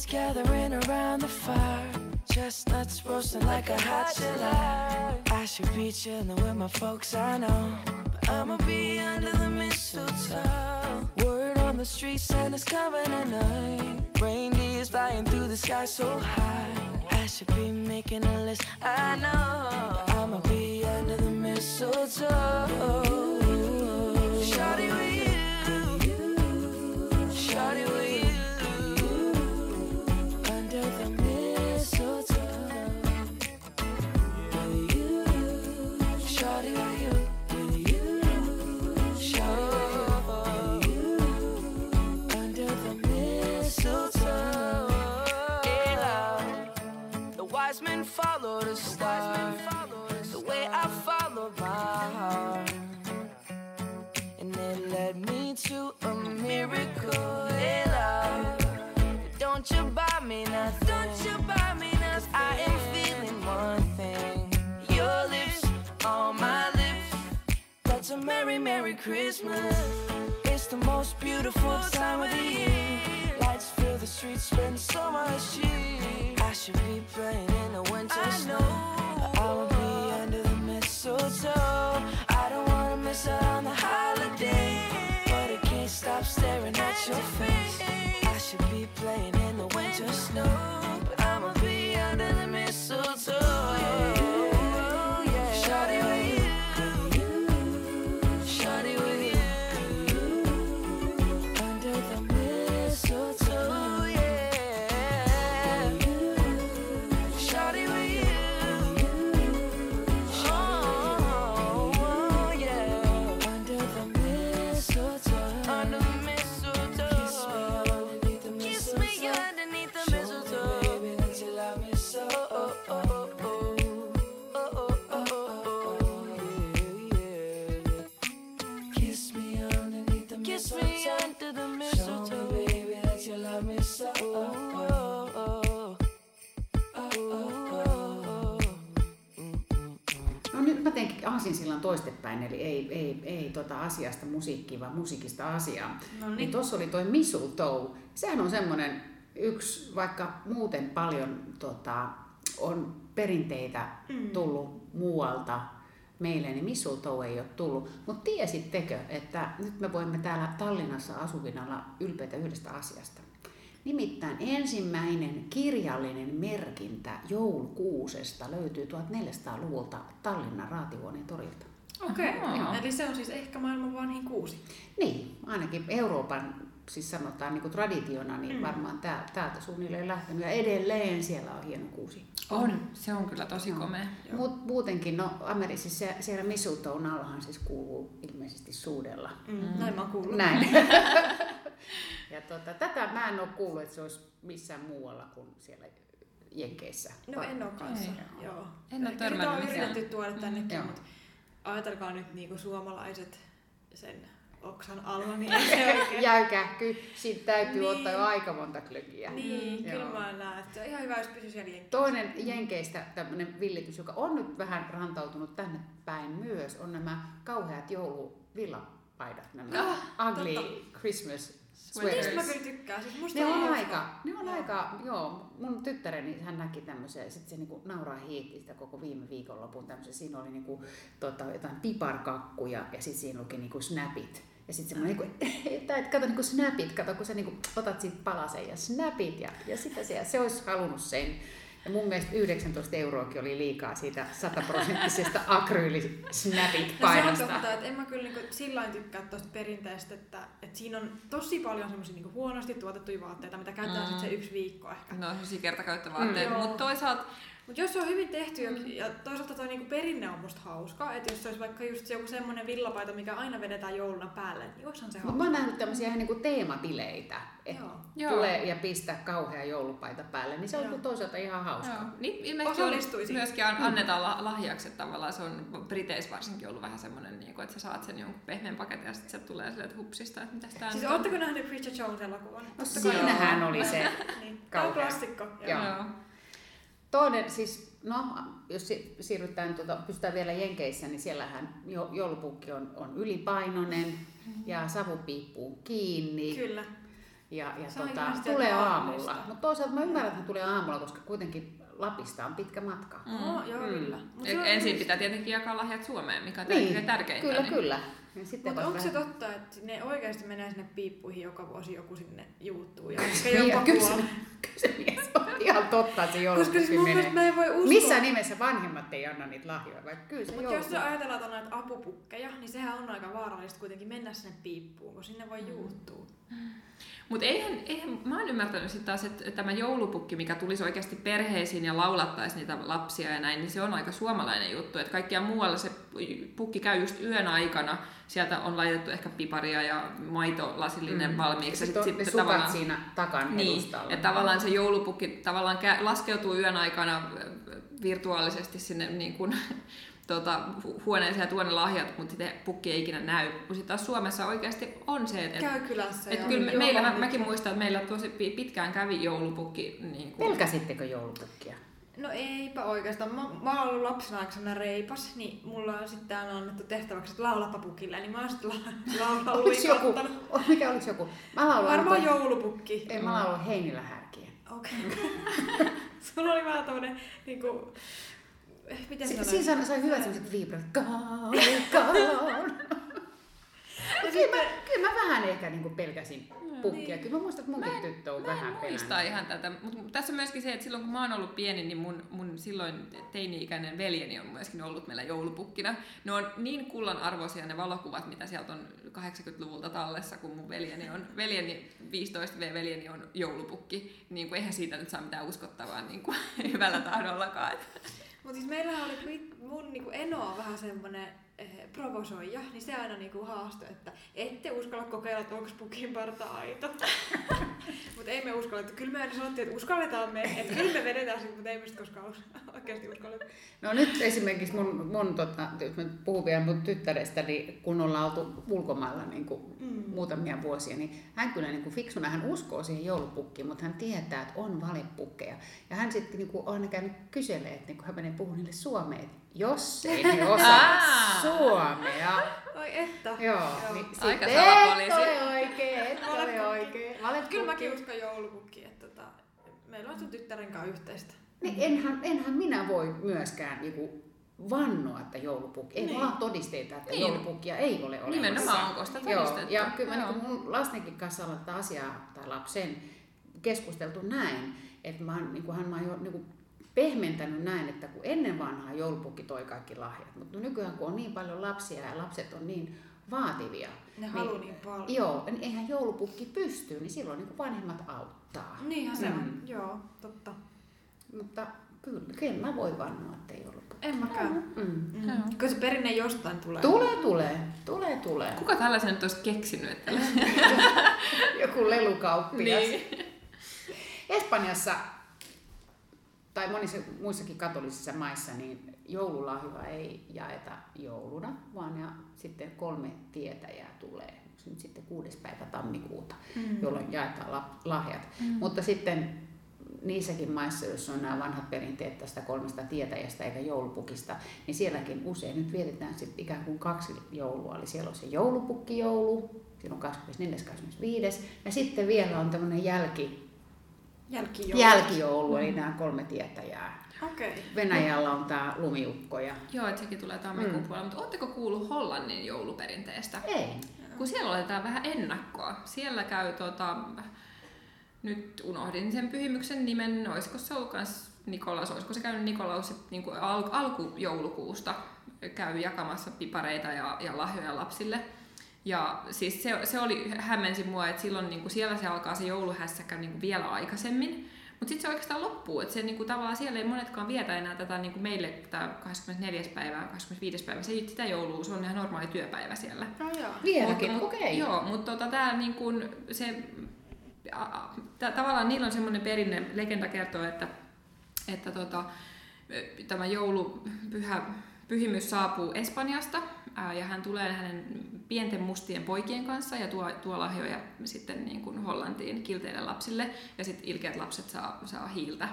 Everyone's gathering around the fire. Chestnuts roasting like a hot July. I should be chilling with my folks, I know. But I'ma be under the mistletoe. Word on the street, Santa's coming tonight. Reindeer's flying through the sky so high. I should be making a list, I know. But I'ma be under the mistletoe. Shawty with you. Shawty with you. Follow the way I followed my heart. And it led me to a miracle. Hey, love. Don't you buy me nothing. Don't you buy me nothing. I am feeling one thing. Your lips on my lips. That's a merry, merry Christmas. It's the most beautiful time of the year. Lights fill the streets, spend so much cheer. I should be playing in the winter snow. I will be under the mistletoe. I don't wanna miss out on the holiday. But I can't stop staring at your face. I should be playing in the winter snow. But I'ma be under the mistletoe. Yeah. Aasinsillan toistepäin, eli ei, ei, ei tota asiasta musiikkiin, vaan musiikista asiaan. No niin. niin. tuossa oli toi mistletoe. Sehän on semmoinen yksi, vaikka muuten paljon tota, on perinteitä mm. tullut muualta meille, niin mistletoe ei ole tullut. Mutta tiesittekö, että nyt me voimme täällä Tallinnassa asuvina olla ylpeitä yhdestä asiasta? Nimittäin ensimmäinen kirjallinen merkintä joulukuusesta löytyy 1400-luvulta Tallinnan Raatihuoneen torilta. Okei, okay. eli se on siis ehkä maailman vanhin kuusi. Niin, ainakin Euroopan, siis sanotaan niin kuin traditiona, niin mm. varmaan tää, täältä suunnilleen lähtenyt. Ja edelleen siellä on hieno kuusi. On, se on kyllä tosi komea. Mut, muutenkin, no Amerikassa se, siellä mistletoen allahan siis kuuluu ilmeisesti suudella. Mm. Mm. Näin mä oon kuullut. Näin. ja tota, tätä mä en ole kuullut, että se olisi missään muualla kuin siellä Jenkeissä. No en oo kanssa. Ei. Joo. En oo Ehkä törmännyt niitä on yritetty tuoda tännekin, Joo. mutta ajatelkaa nyt niinku suomalaiset sen oksan alla, niin ei se oikein. Jäykähky, siitä täytyy Niin. ottaa jo aika monta klökiä. Niin, Joo. kyllä mä näen, että se on ihan hyvä, jos pysyy siellä jenkissä. Toinen Jenkeistä tämmöinen villitys, joka on nyt vähän rantautunut tänne päin myös, on nämä kauheat jouluvillapaidat, nämä Ah, ugly totta. Christmas Niistä mä sweaters. kyllä tykkään. Siis musta Ne on on aika, ne on Joo. aika, joo, mun tyttäreni, hän näki tämmöisen, ja sitten se niinku nauraa hiitti sitä koko viime viikonlopun tämmöisen, siinä oli niinku, tota, jotain piparkakkuja, ja sitten siinä luki niinku snapit. Ja sitten semmoinen, niinku, että et, kato niinku snapit, kato kun sä niinku otat siitä palasen ja snapit, ja, ja sitä se, se olisi halunnut sen. Ja mun mielestä 19 euroakin oli liikaa siitä sataprosenttisesta akryylisnapit No se on painosta. totta, että en mä kyllä niinku sillä lailla tykkää tuosta perinteestä, että, että siinä on tosi paljon semmoisia niinku huonosti tuotettuja vaatteita, mitä käytetään Mm. mm. sit se yksi viikko ehkä. No, sellaisia kertakäyttövaatteita, Mm. mutta toisaalta Mutta jos se on hyvin tehty ja, ja toisaalta toi niinku perinne on musta hauska, että jos se olisi vaikka just joku semmonen villapaita, mikä aina vedetään jouluna päälle, niin olisihan se Mutta hauska. mä oon nähnyt tämmöisiä ihan niinku teematileitä, että tulee ja pistää kauhea joulupaita päälle, niin se on Joo. toisaalta ihan hauska. Joo. Niin ilmeisesti on, myöskin an- annetaan la- lahjaksi, että tavallaan se on Briteissä varsinkin ollut vähän semmoinen, niin kuin, että sä saat sen jonkun pehmeän paketin ja sitten se tulee silleen, että hupsista, että mitäs tää Siis on. ootteko nähneet Bridget Jones-elokuvan? No siinähän oli se. Niin. Tää on klassikko. Joo. Joo. Toinen siis, no jos si- siirrytään, tuota, pysytään vielä Jenkeissä, niin siellähän jo, joulupukki on, on ylipainoinen ja savu piippuu kiinni. Kyllä. Ja, ja Se on tota, tulee aamulla. Mutta toisaalta mä ymmärrän, että tulee aamulla, koska kuitenkin Lapista on pitkä matka. Mm. Oh, joo, Mm. kyllä. Se on ensin pitää tietenkin jakaa lahjat Suomeen, mikä on Niin, niin, tärkeintä. Kyllä, niin. kyllä. Ja sitten Mutta onko se vähän- totta, että ne oikeasti menee sinne piippuihin joka vuosi joku sinne juuttuu ja Niin, ehkä jopa kyllä se- kuolee? Se mies on ihan totta, että se Koska siis menee. mielestä mä en voi uskoa. Missään nimessä vanhemmat ei anna niitä lahjoja, vaikka kyllä se Mutta jos ajatellaan, että on näitä apupukkeja, niin sehän on aika vaarallista kuitenkin mennä sinne piippuun, kun sinne voi juuttua. Mutta eihän, eihän, mä oon ymmärtänyt sitten taas, että tämä joulupukki, mikä tulisi oikeasti perheisiin ja laulattaisi niitä lapsia ja näin, niin se on aika suomalainen juttu. Että kaikkia muualla se pukki käy just yön aikana. Sieltä on laitettu ehkä piparia ja maitolasillinen mm. valmiiksi. Sitten on ne sukat siinä takan niin, edustalla. että tavallaan se joulupukki tavallaan laskeutuu yön aikana äh, virtuaalisesti sinne niin kuin, tota, hu- huoneeseen ja tuo ne lahjat, mutta sitten pukki ei ikinä näy. Kun sitten taas Suomessa oikeasti on se, että Käy kylässä. et ja kyllä me, meillä, mä, mäkin muistan, että meillä tosi pi- pitkään kävi joulupukki. Niin kuin, Pelkäsittekö joulupukkia? No eipä oikeastaan. Mä, mä oon ollut lapsena aika sellainen reipas, niin mulla on sitten aina annettu tehtäväksi, että laulapa pukille, niin mä oon sitten la- laulaa Oliko joku? mikä olisi joku? Mä laulan Varmaan toi- joulupukki. Ei, mä laulan Heinilä härkiä. Okei. Sulla oli vähän tämmönen niinku... eh, Miten Si- siinä sai, hyvät sellaiset vibrat. Gone, gone. Ja kyllä, mä, kyllä mä vähän ehkä niinku pelkäsin pukkia. Kyllä mä muistan, että munkin tyttö on vähän muistaa pelännyt. ihan tätä, mutta tässä on myöskin se, että silloin kun mä oon ollut pieni, niin mun, mun silloin teini-ikäinen veljeni on myöskin ollut meillä joulupukkina. Ne on niin kullan arvoisia ne valokuvat, mitä sieltä on 80-luvulta tallessa, kun mun veljeni on, veljeni, 15V-veljeni on joulupukki, niin kuin eihän siitä nyt saa mitään uskottavaa niin kuin, hyvällä tahdollakaan. Mut siis meillähän oli mun niinku Eno on vähän semmonen eh, provosoija, niin se aina niinku haastoi, että ette uskalla kokeilla, että onko pukin parta aito. mutta ei me uskalla, että kyllä me aina sanottiin, että uskalletaan me, että kyllä me vedetään sen, mutta ei me sit koskaan oikeasti uskalleta. No nyt esimerkiksi mun, mun tota, jos mä puhun vielä mun tyttärestä, niin kun ollaan oltu ulkomailla niin kuin mm. muutamia vuosia, niin hän kyllä niin kuin fiksuna, hän uskoo siihen joulupukkiin, mutta hän tietää, että on valepukkeja. Ja hän sitten niin kuin aina käynyt kyselee, että niin kun hän menee puhumaan niille suomeen, että jos ei osaa suomea, Oi että. Joo, niin Aika sitten et ole oikein, et ole oikein. Valepukki. Kyllä mäkin uskon joulupukkiin, että tota, meillä on sun tyttären kanssa yhteistä. Niin enhän, enhän minä voi myöskään niinku vannoa, että joulupukki, ei Niin. mulla ole todisteita, että Niin. joulupukkia ei ole olemassa. Nimenomaan onko sitä Joo, todistettu. ja kyllä mä Joo. niin mun lastenkin kanssa ollaan tätä asiaa, tai lapsen, keskusteltu näin, että mä, niin kuin hän mä jo niin kuin pehmentänyt näin, että kun ennen vanhaa joulupukki toi kaikki lahjat, mutta nykyään kun on niin paljon lapsia ja lapset on niin vaativia, Ne haluu niin paljon. joo, niin eihän joulupukki pysty, niin silloin niin kuin vanhemmat auttaa. Niinhän se Mm. on, joo, totta. Mutta kyllä, kyllä mä voin vannoa, että ei joulupukki. En mäkään. Mm. Mm. Joo. Kyllä se perinne jostain tulee. Tulee, tulee, tulee, tulee. Kuka tällaisen nyt olisi keksinyt? Että Joku lelukauppias. niin. Espanjassa tai monissa muissakin katolisissa maissa niin joululahjoa ei jaeta jouluna, vaan ja sitten kolme tietäjää tulee. Nyt sitten kuudes päivä tammikuuta, mm. jolloin jaetaan la- lahjat. Mm. Mutta sitten niissäkin maissa, joissa on nämä vanhat perinteet tästä kolmesta tietäjästä eikä joulupukista, niin sielläkin usein nyt vietetään sitten ikään kuin kaksi joulua. Eli siellä on se joulupukkijoulu, silloin 24. 25. Ja sitten vielä on tämmöinen jälki, Jälkijoulu. jälkijoulu, eli nämä kolme tietäjää. Okei. Okay. Venäjällä on tämä lumiukko ja... Joo, että sekin tulee tammikuun Mm. puolella. Mutta ootteko kuullut Hollannin jouluperinteestä? Ei. Kun siellä oletaan vähän ennakkoa. Siellä käy tota, nyt unohdin sen pyhimyksen nimen, olisiko se ollut kans Nikolaus, olisiko se käynyt Nikolaus niin kuin al- alkujoulukuusta, käy jakamassa pipareita ja, ja lahjoja lapsille. Ja siis se, se oli, hämmensi mua, että silloin niin kuin siellä se alkaa se jouluhässäkä niin kuin vielä aikaisemmin, Mutta sitten se oikeastaan loppuu, että se niinku, tavallaan siellä ei monetkaan vietä enää tätä niinku meille tämä 24. päivä, 25. päivä, se ei sitä joulua, se on ihan normaali työpäivä siellä. No joo. Vieläkin, okei. Joo, mutta tota, tää niinku, se, a, a, tavallaan niillä on semmoinen perinne, legenda kertoo, että, että tota, tämä joulupyhä pyhimys saapuu Espanjasta ja hän tulee hänen pienten mustien poikien kanssa ja tuo, tuo lahjoja sitten niin kuin Hollantiin kilteille lapsille. Ja sitten ilkeät lapset saa, saa hiiltä.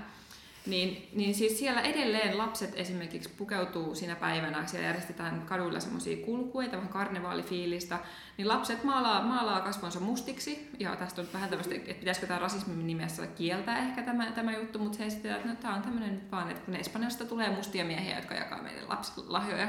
Niin, niin siis siellä edelleen lapset esimerkiksi pukeutuu siinä päivänä, siellä järjestetään kaduilla semmoisia kulkueita, vähän karnevaalifiilistä, niin lapset maalaa, maalaa kasvonsa mustiksi, ja tästä on vähän tämmöistä, että pitäisikö tämä rasismin nimessä kieltää ehkä tämä, tämä juttu, mutta se esitetään, että no, tämä on tämmöinen nyt vaan, että kun Espanjasta tulee mustia miehiä, jotka jakaa meille lapsille lahjoja.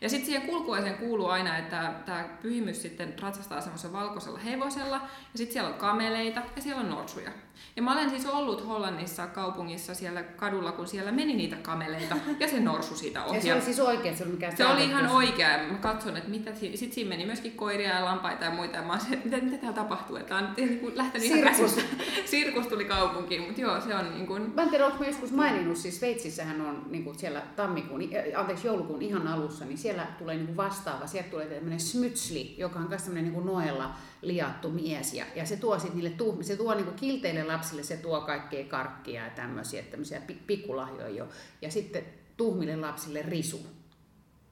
Ja sitten siihen kulkueeseen kuuluu aina, että tämä pyhimys sitten ratsastaa semmoisella valkoisella hevosella, ja sitten siellä on kameleita ja siellä on norsuja. Ja mä olen siis ollut Hollannissa kaupungissa siellä kadulla, kun siellä meni niitä kameleita ja se norsu siitä ohi. Ja se oli siis oikein, se oli mikään Se oli ihan oikea. Mä katson, että mitä si- sit siinä meni myöskin koiria ja lampaita ja muita. Ja mä se, että mitä, mitä täällä tapahtuu. Että on niin kuin lähtenyt ihan Sirkus. käsistä. Sirkus tuli kaupunkiin, mutta joo, se on niin kuin... Mä en tiedä, mä joskus maininnut, siis Sveitsissähän on niin kuin siellä tammikuun, äh, anteeksi joulukuun ihan alussa, niin siellä tulee niin kuin vastaava, sieltä tulee tämmöinen smytsli, joka on myös tämmöinen niin kuin noella liattu mies, ja, ja se tuo niille se tuo niin kuin kilteille lapsille, se tuo kaikkea karkkia ja tämmöisiä, tämmöisiä pi- pikkulahjoja jo, ja sitten tuhmille lapsille risu.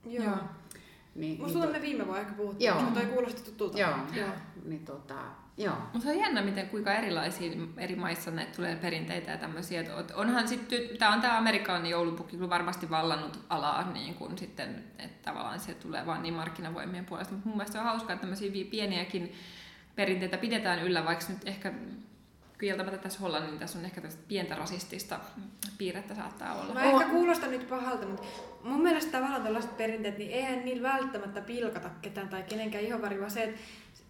Joo. Joo. Niin, Musta että me viime vuonna ehkä puhuttiin, mutta toi kuulosti tutulta. Joo, joo. Niin tota, joo. Mutta se on jännä, miten kuinka erilaisia eri maissa näitä tulee perinteitä ja tämmöisiä. Et onhan sitten, tämä on tämä amerikkalainen joulupukki kyllä varmasti vallannut alaa, niin kun sitten, että tavallaan se tulee vaan niin markkinavoimien puolesta. Mutta mun mielestä on hauskaa, että tämmöisiä pieniäkin perinteitä pidetään yllä, vaikka nyt ehkä kieltämättä tässä Hollannin, niin tässä on ehkä tästä pientä rasistista piirrettä saattaa olla. Mä ehkä kuulostan nyt pahalta, mutta mun mielestä tavallaan tällaiset perinteet, niin eihän niillä välttämättä pilkata ketään tai kenenkään ihonväri, vaan se, että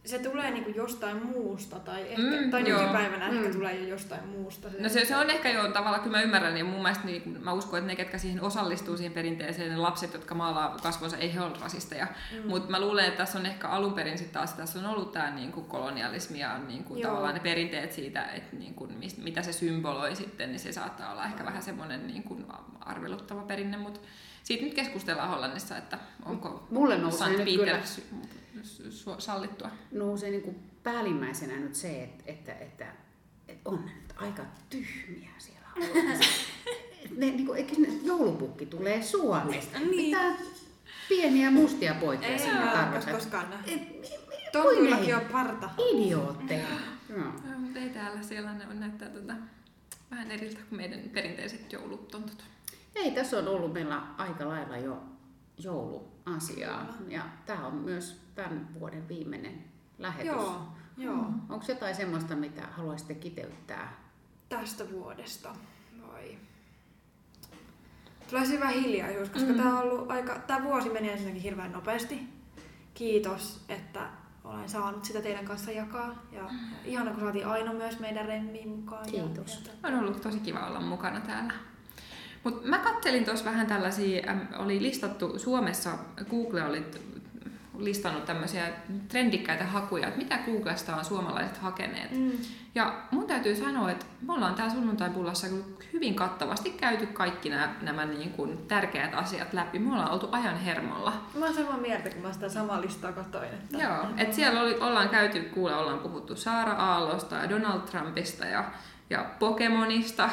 se tulee niinku jostain muusta tai, ehkä, Mm, tai joo. nykypäivänä ehkä Mm. tulee jo jostain muusta. No se, se on ehkä jo tavallaan, kyllä mä ymmärrän, ja mun mielestä niin, mä uskon, että ne, ketkä siihen osallistuu siihen perinteeseen, ne lapset, jotka maalaa kasvonsa, ei he ole rasisteja. Mm. Mutta mä luulen, että tässä on ehkä alun perin sitten taas, tässä on ollut tämä niin kolonialismi ja niin kuin Joo. tavallaan ne perinteet siitä, että niin kuin, mis- mitä se symboloi sitten, niin se saattaa olla ehkä vähän semmoinen niin kuin arveluttava perinne, mutta siitä nyt keskustellaan Hollannissa, että onko Mulle nousee nyt Peter kyllä- sallittua. nousee niin kuin päällimmäisenä nyt se, että, että, että, että on nyt aika tyhmiä siellä ne, niin kuin, eikö ne joulupukki tulee Suomesta? Niin. Mitä pieniä mustia poikia Ei sinne tarvitaan? koskaan? Tontuillakin on parta. Idiootteja. Joo. Joo, mutta ei täällä, siellä ne on näyttää tota, vähän eriltä kuin meidän perinteiset joulutontut. Ei, tässä on ollut meillä aika lailla jo jouluasiaa. Ja tämä on myös tämän vuoden viimeinen lähetys. Joo, joo. Onko jotain semmoista, mitä haluaisitte kiteyttää? Tästä vuodesta, vai? Tulee hyvä hiljaisuus, koska mm. tämä on ollut aika, tämä vuosi meni ensinnäkin hirveän nopeasti. Kiitos, että olen saanut sitä teidän kanssa jakaa. Ja, ja ihana, kun saatiin Aino myös meidän remmiin mukaan. Kiitos. Ja, On ollut tosi kiva olla mukana täällä. Mutta mä kattelin tuossa vähän tällaisia, oli listattu Suomessa, Google oli listannut tämmöisiä trendikkäitä hakuja, että mitä Googlesta on suomalaiset hakeneet. Mm. Ja mun täytyy sanoa, että me ollaan täällä sunnuntaipullassa hyvin kattavasti käyty kaikki nämä, nämä niin kuin tärkeät asiat läpi. Me ollaan oltu ajan hermolla. Mä oon samaa mieltä, kun mä sitä samaa listaa katsoin. Että... Joo, et siellä oli, ollaan käyty, kuule, ollaan puhuttu Saara Aallosta ja Donald Trumpista ja, ja Pokemonista.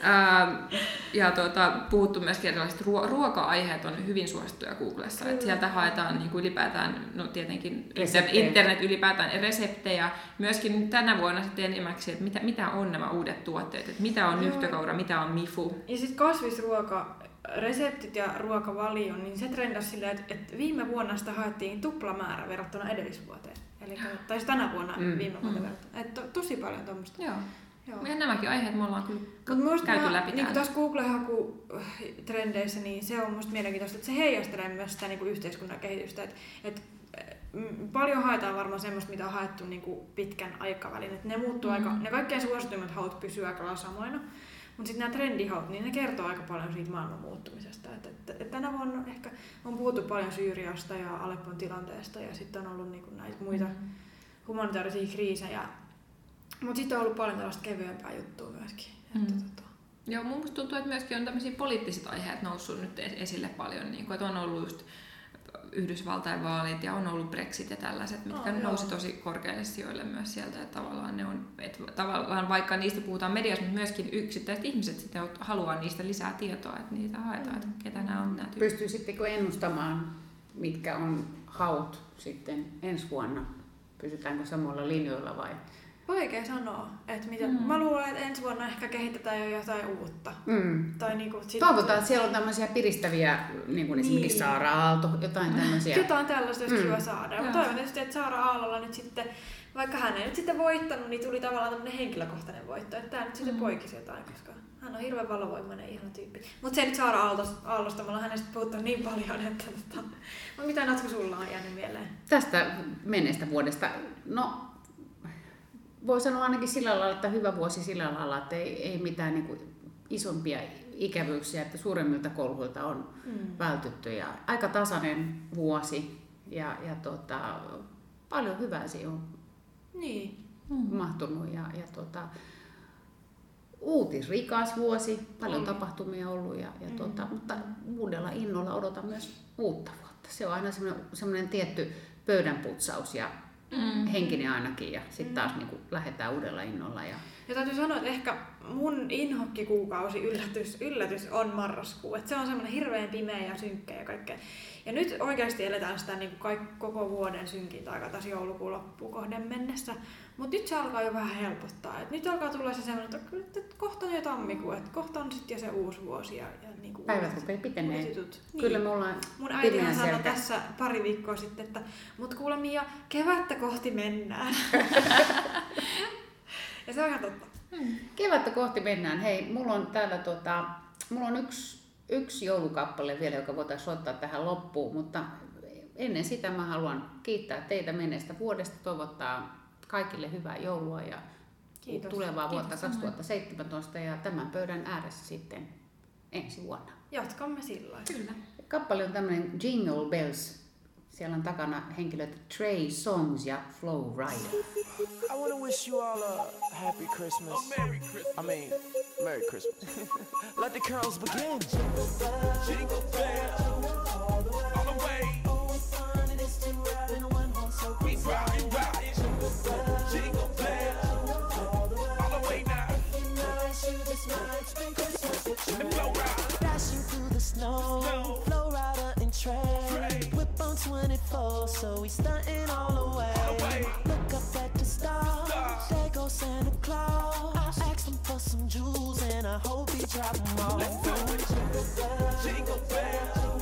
Ää, ja tuota, puhuttu myöskin erilaiset ruo- ruoka-aiheet on hyvin suosittuja Googlessa. Et sieltä haetaan niin kuin ylipäätään, no tietenkin Reseptejä. internet ylipäätään reseptejä. Myöskin tänä vuonna sitten enimmäksi, että mitä, mitä on nämä uudet tuotteet, että mitä on nyhtökaura, mitä on mifu. Ja sitten kasvisruoka, reseptit ja ruokavalio, niin se trendasi silleen, että, että viime vuonna sitä haettiin tuplamäärä verrattuna edellisvuoteen. Eli, tai siis tänä vuonna Mm. viime vuonna Mm. verrattuna. Että to, tosi paljon tuommoista. Joo. Joo. Ja nämäkin aiheet me ollaan kyllä Mut musta käyty mä, läpi niin täällä. tuossa Google-hakutrendeissä, niin se on musta mielenkiintoista, että se heijastelee myös sitä niin kuin yhteiskunnan kehitystä. Et, et, mm, paljon haetaan varmaan semmoista, mitä on haettu niin kuin pitkän aikavälin. Et ne muuttuu Mm. aika, ne kaikkein suosituimmat haut pysyy aika lailla samoina. Mutta sitten nämä trendihaut, niin ne kertoo aika paljon siitä maailman muuttumisesta. Et, et, et tänä vuonna ehkä on puhuttu paljon Syyriasta ja Aleppon tilanteesta ja sitten on ollut niinku näitä muita humanitaarisia kriisejä. Mutta sitten on ollut paljon tällaista kevyempää juttua myöskin. Mm. Että, tota, Joo, mun mielestä tuntuu, että myöskin on tämmöisiä poliittiset aiheet noussut nyt es- esille paljon, niin kuin, että on ollut just Yhdysvaltain vaalit ja on ollut Brexit ja tällaiset, mitkä Oh, joo. nousi tosi korkealle sijoille myös sieltä. Että tavallaan, ne on, että tavallaan vaikka niistä puhutaan mediassa, mutta myöskin yksittäiset ihmiset sitten haluaa niistä lisää tietoa, että niitä haetaan, että ketä nämä on nämä tyypit. Pystyisittekö ennustamaan, mitkä on haut sitten ensi vuonna? Pysytäänkö samoilla linjoilla vai? Vaikea sanoa, että mitä. Mm. Mä luulen, että ensi vuonna ehkä kehitetään jo jotain uutta. Mm. Tai niinku, sit, Toivotaan, että siellä on tämmöisiä piristäviä, niin kuin esimerkiksi Niin. Saara Aalto, jotain tämmöisiä. Jotain tällaista olisi Mm. kiva saada. Mä toivon tietysti, että Saara Aallolla nyt sitten, vaikka hän ei nyt sitten voittanut, niin tuli tavallaan tämmöinen henkilökohtainen voitto. Että tämä nyt sitten Mm. poikisi jotain, koska hän on hirveän valovoimainen ihana tyyppi. Mutta se ei nyt Saara Aallosta, me ollaan hänestä puhuttu niin paljon, että tota... Mutta mitä Natsu sulla on jäänyt mieleen? Tästä menneestä vuodesta, no voi sanoa ainakin sillä lailla, että hyvä vuosi sillä lailla, että ei, ei mitään niin kuin isompia ikävyyksiä, että suuremmilta kolhuilta on Mm. vältytty ja aika tasainen vuosi ja, ja tota, paljon hyvää siihen on Niin. mahtunut ja, ja tota, uutisrikas vuosi, paljon On. tapahtumia ollut, ja, ja Mm. tota, mutta uudella innolla odotan myös uutta vuotta. Se on aina semmoinen, semmoinen tietty pöydänputsaus ja Mm. henkinen ainakin ja sitten taas niin kuin lähdetään uudella innolla. Ja, Ja täytyy sanoa, että ehkä mun inhokkikuukausi yllätys, yllätys on marraskuu. Että se on semmoinen hirveän pimeä ja synkkä ja kaikkea. Ja nyt oikeasti eletään sitä niin kuin koko vuoden synkintä aika tässä joulukuun loppuun kohden mennessä. Mutta nyt se alkaa jo vähän helpottaa. Et nyt alkaa tulla se semmoinen, että, että kohta on jo tammikuu, että kohta on sitten jo se uusi vuosi. Ja, ja niin kuin Päivät rupeaa pitenee. jutut. Niin. Kyllä me ollaan Mun äitihän sanoi tässä pari viikkoa sitten, että mut kuule Mia, kevättä kohti mennään. ja se on ihan totta. Kevättä kohti mennään. Hei, mulla on täällä tota, mulla on yksi, yksi joulukappale vielä, joka voitaisiin ottaa tähän loppuun, mutta ennen sitä mä haluan kiittää teitä menneestä vuodesta, toivottaa kaikille hyvää joulua ja Kiitos. tulevaa vuotta Kiitos samoin. 2017 ja tämän pöydän ääressä sitten ensi vuonna. Jatkamme sillä. Kyllä. Kappale on tämmöinen Jingle Bells. Siellä on takana henkilöt Trey Songs ja Flow Rider. I want to wish you all a happy Christmas. Merry Christmas. I mean, Merry Christmas. Let the carols begin. Jingle bells all the way. We ride, ride. Jingle bells all the way now. And blow ride. Dashing through the snow, Snow. Whip on 24, so we stunting all the way. Look up at the stars, there goes Santa Claus. I ask him for some jewels, and I hope he drop them all. Let's do it. Jingle bells all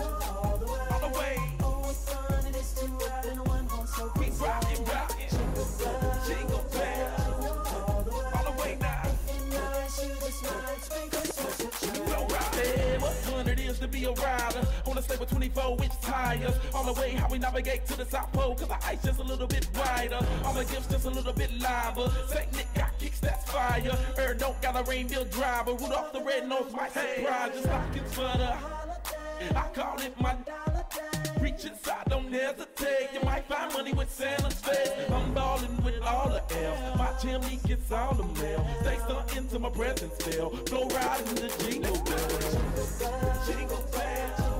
to be a rider on a stable 24 inch tires. On the way, how we navigate to the South Pole, cause the ice just a little bit wider. All the gifts just a little bit. Saint Nick got kicks, that's fire. Er don't got a reindeer driver. Rudolph the red nose might surprise you. Stockings for the I call it my Reach inside, don't hesitate. You might find money with Santa's face. I'm ballin' with all the elves. My chimney gets all the mail. Stay stuck into my presence still. Blow riding in the jingle bells. Jingle bells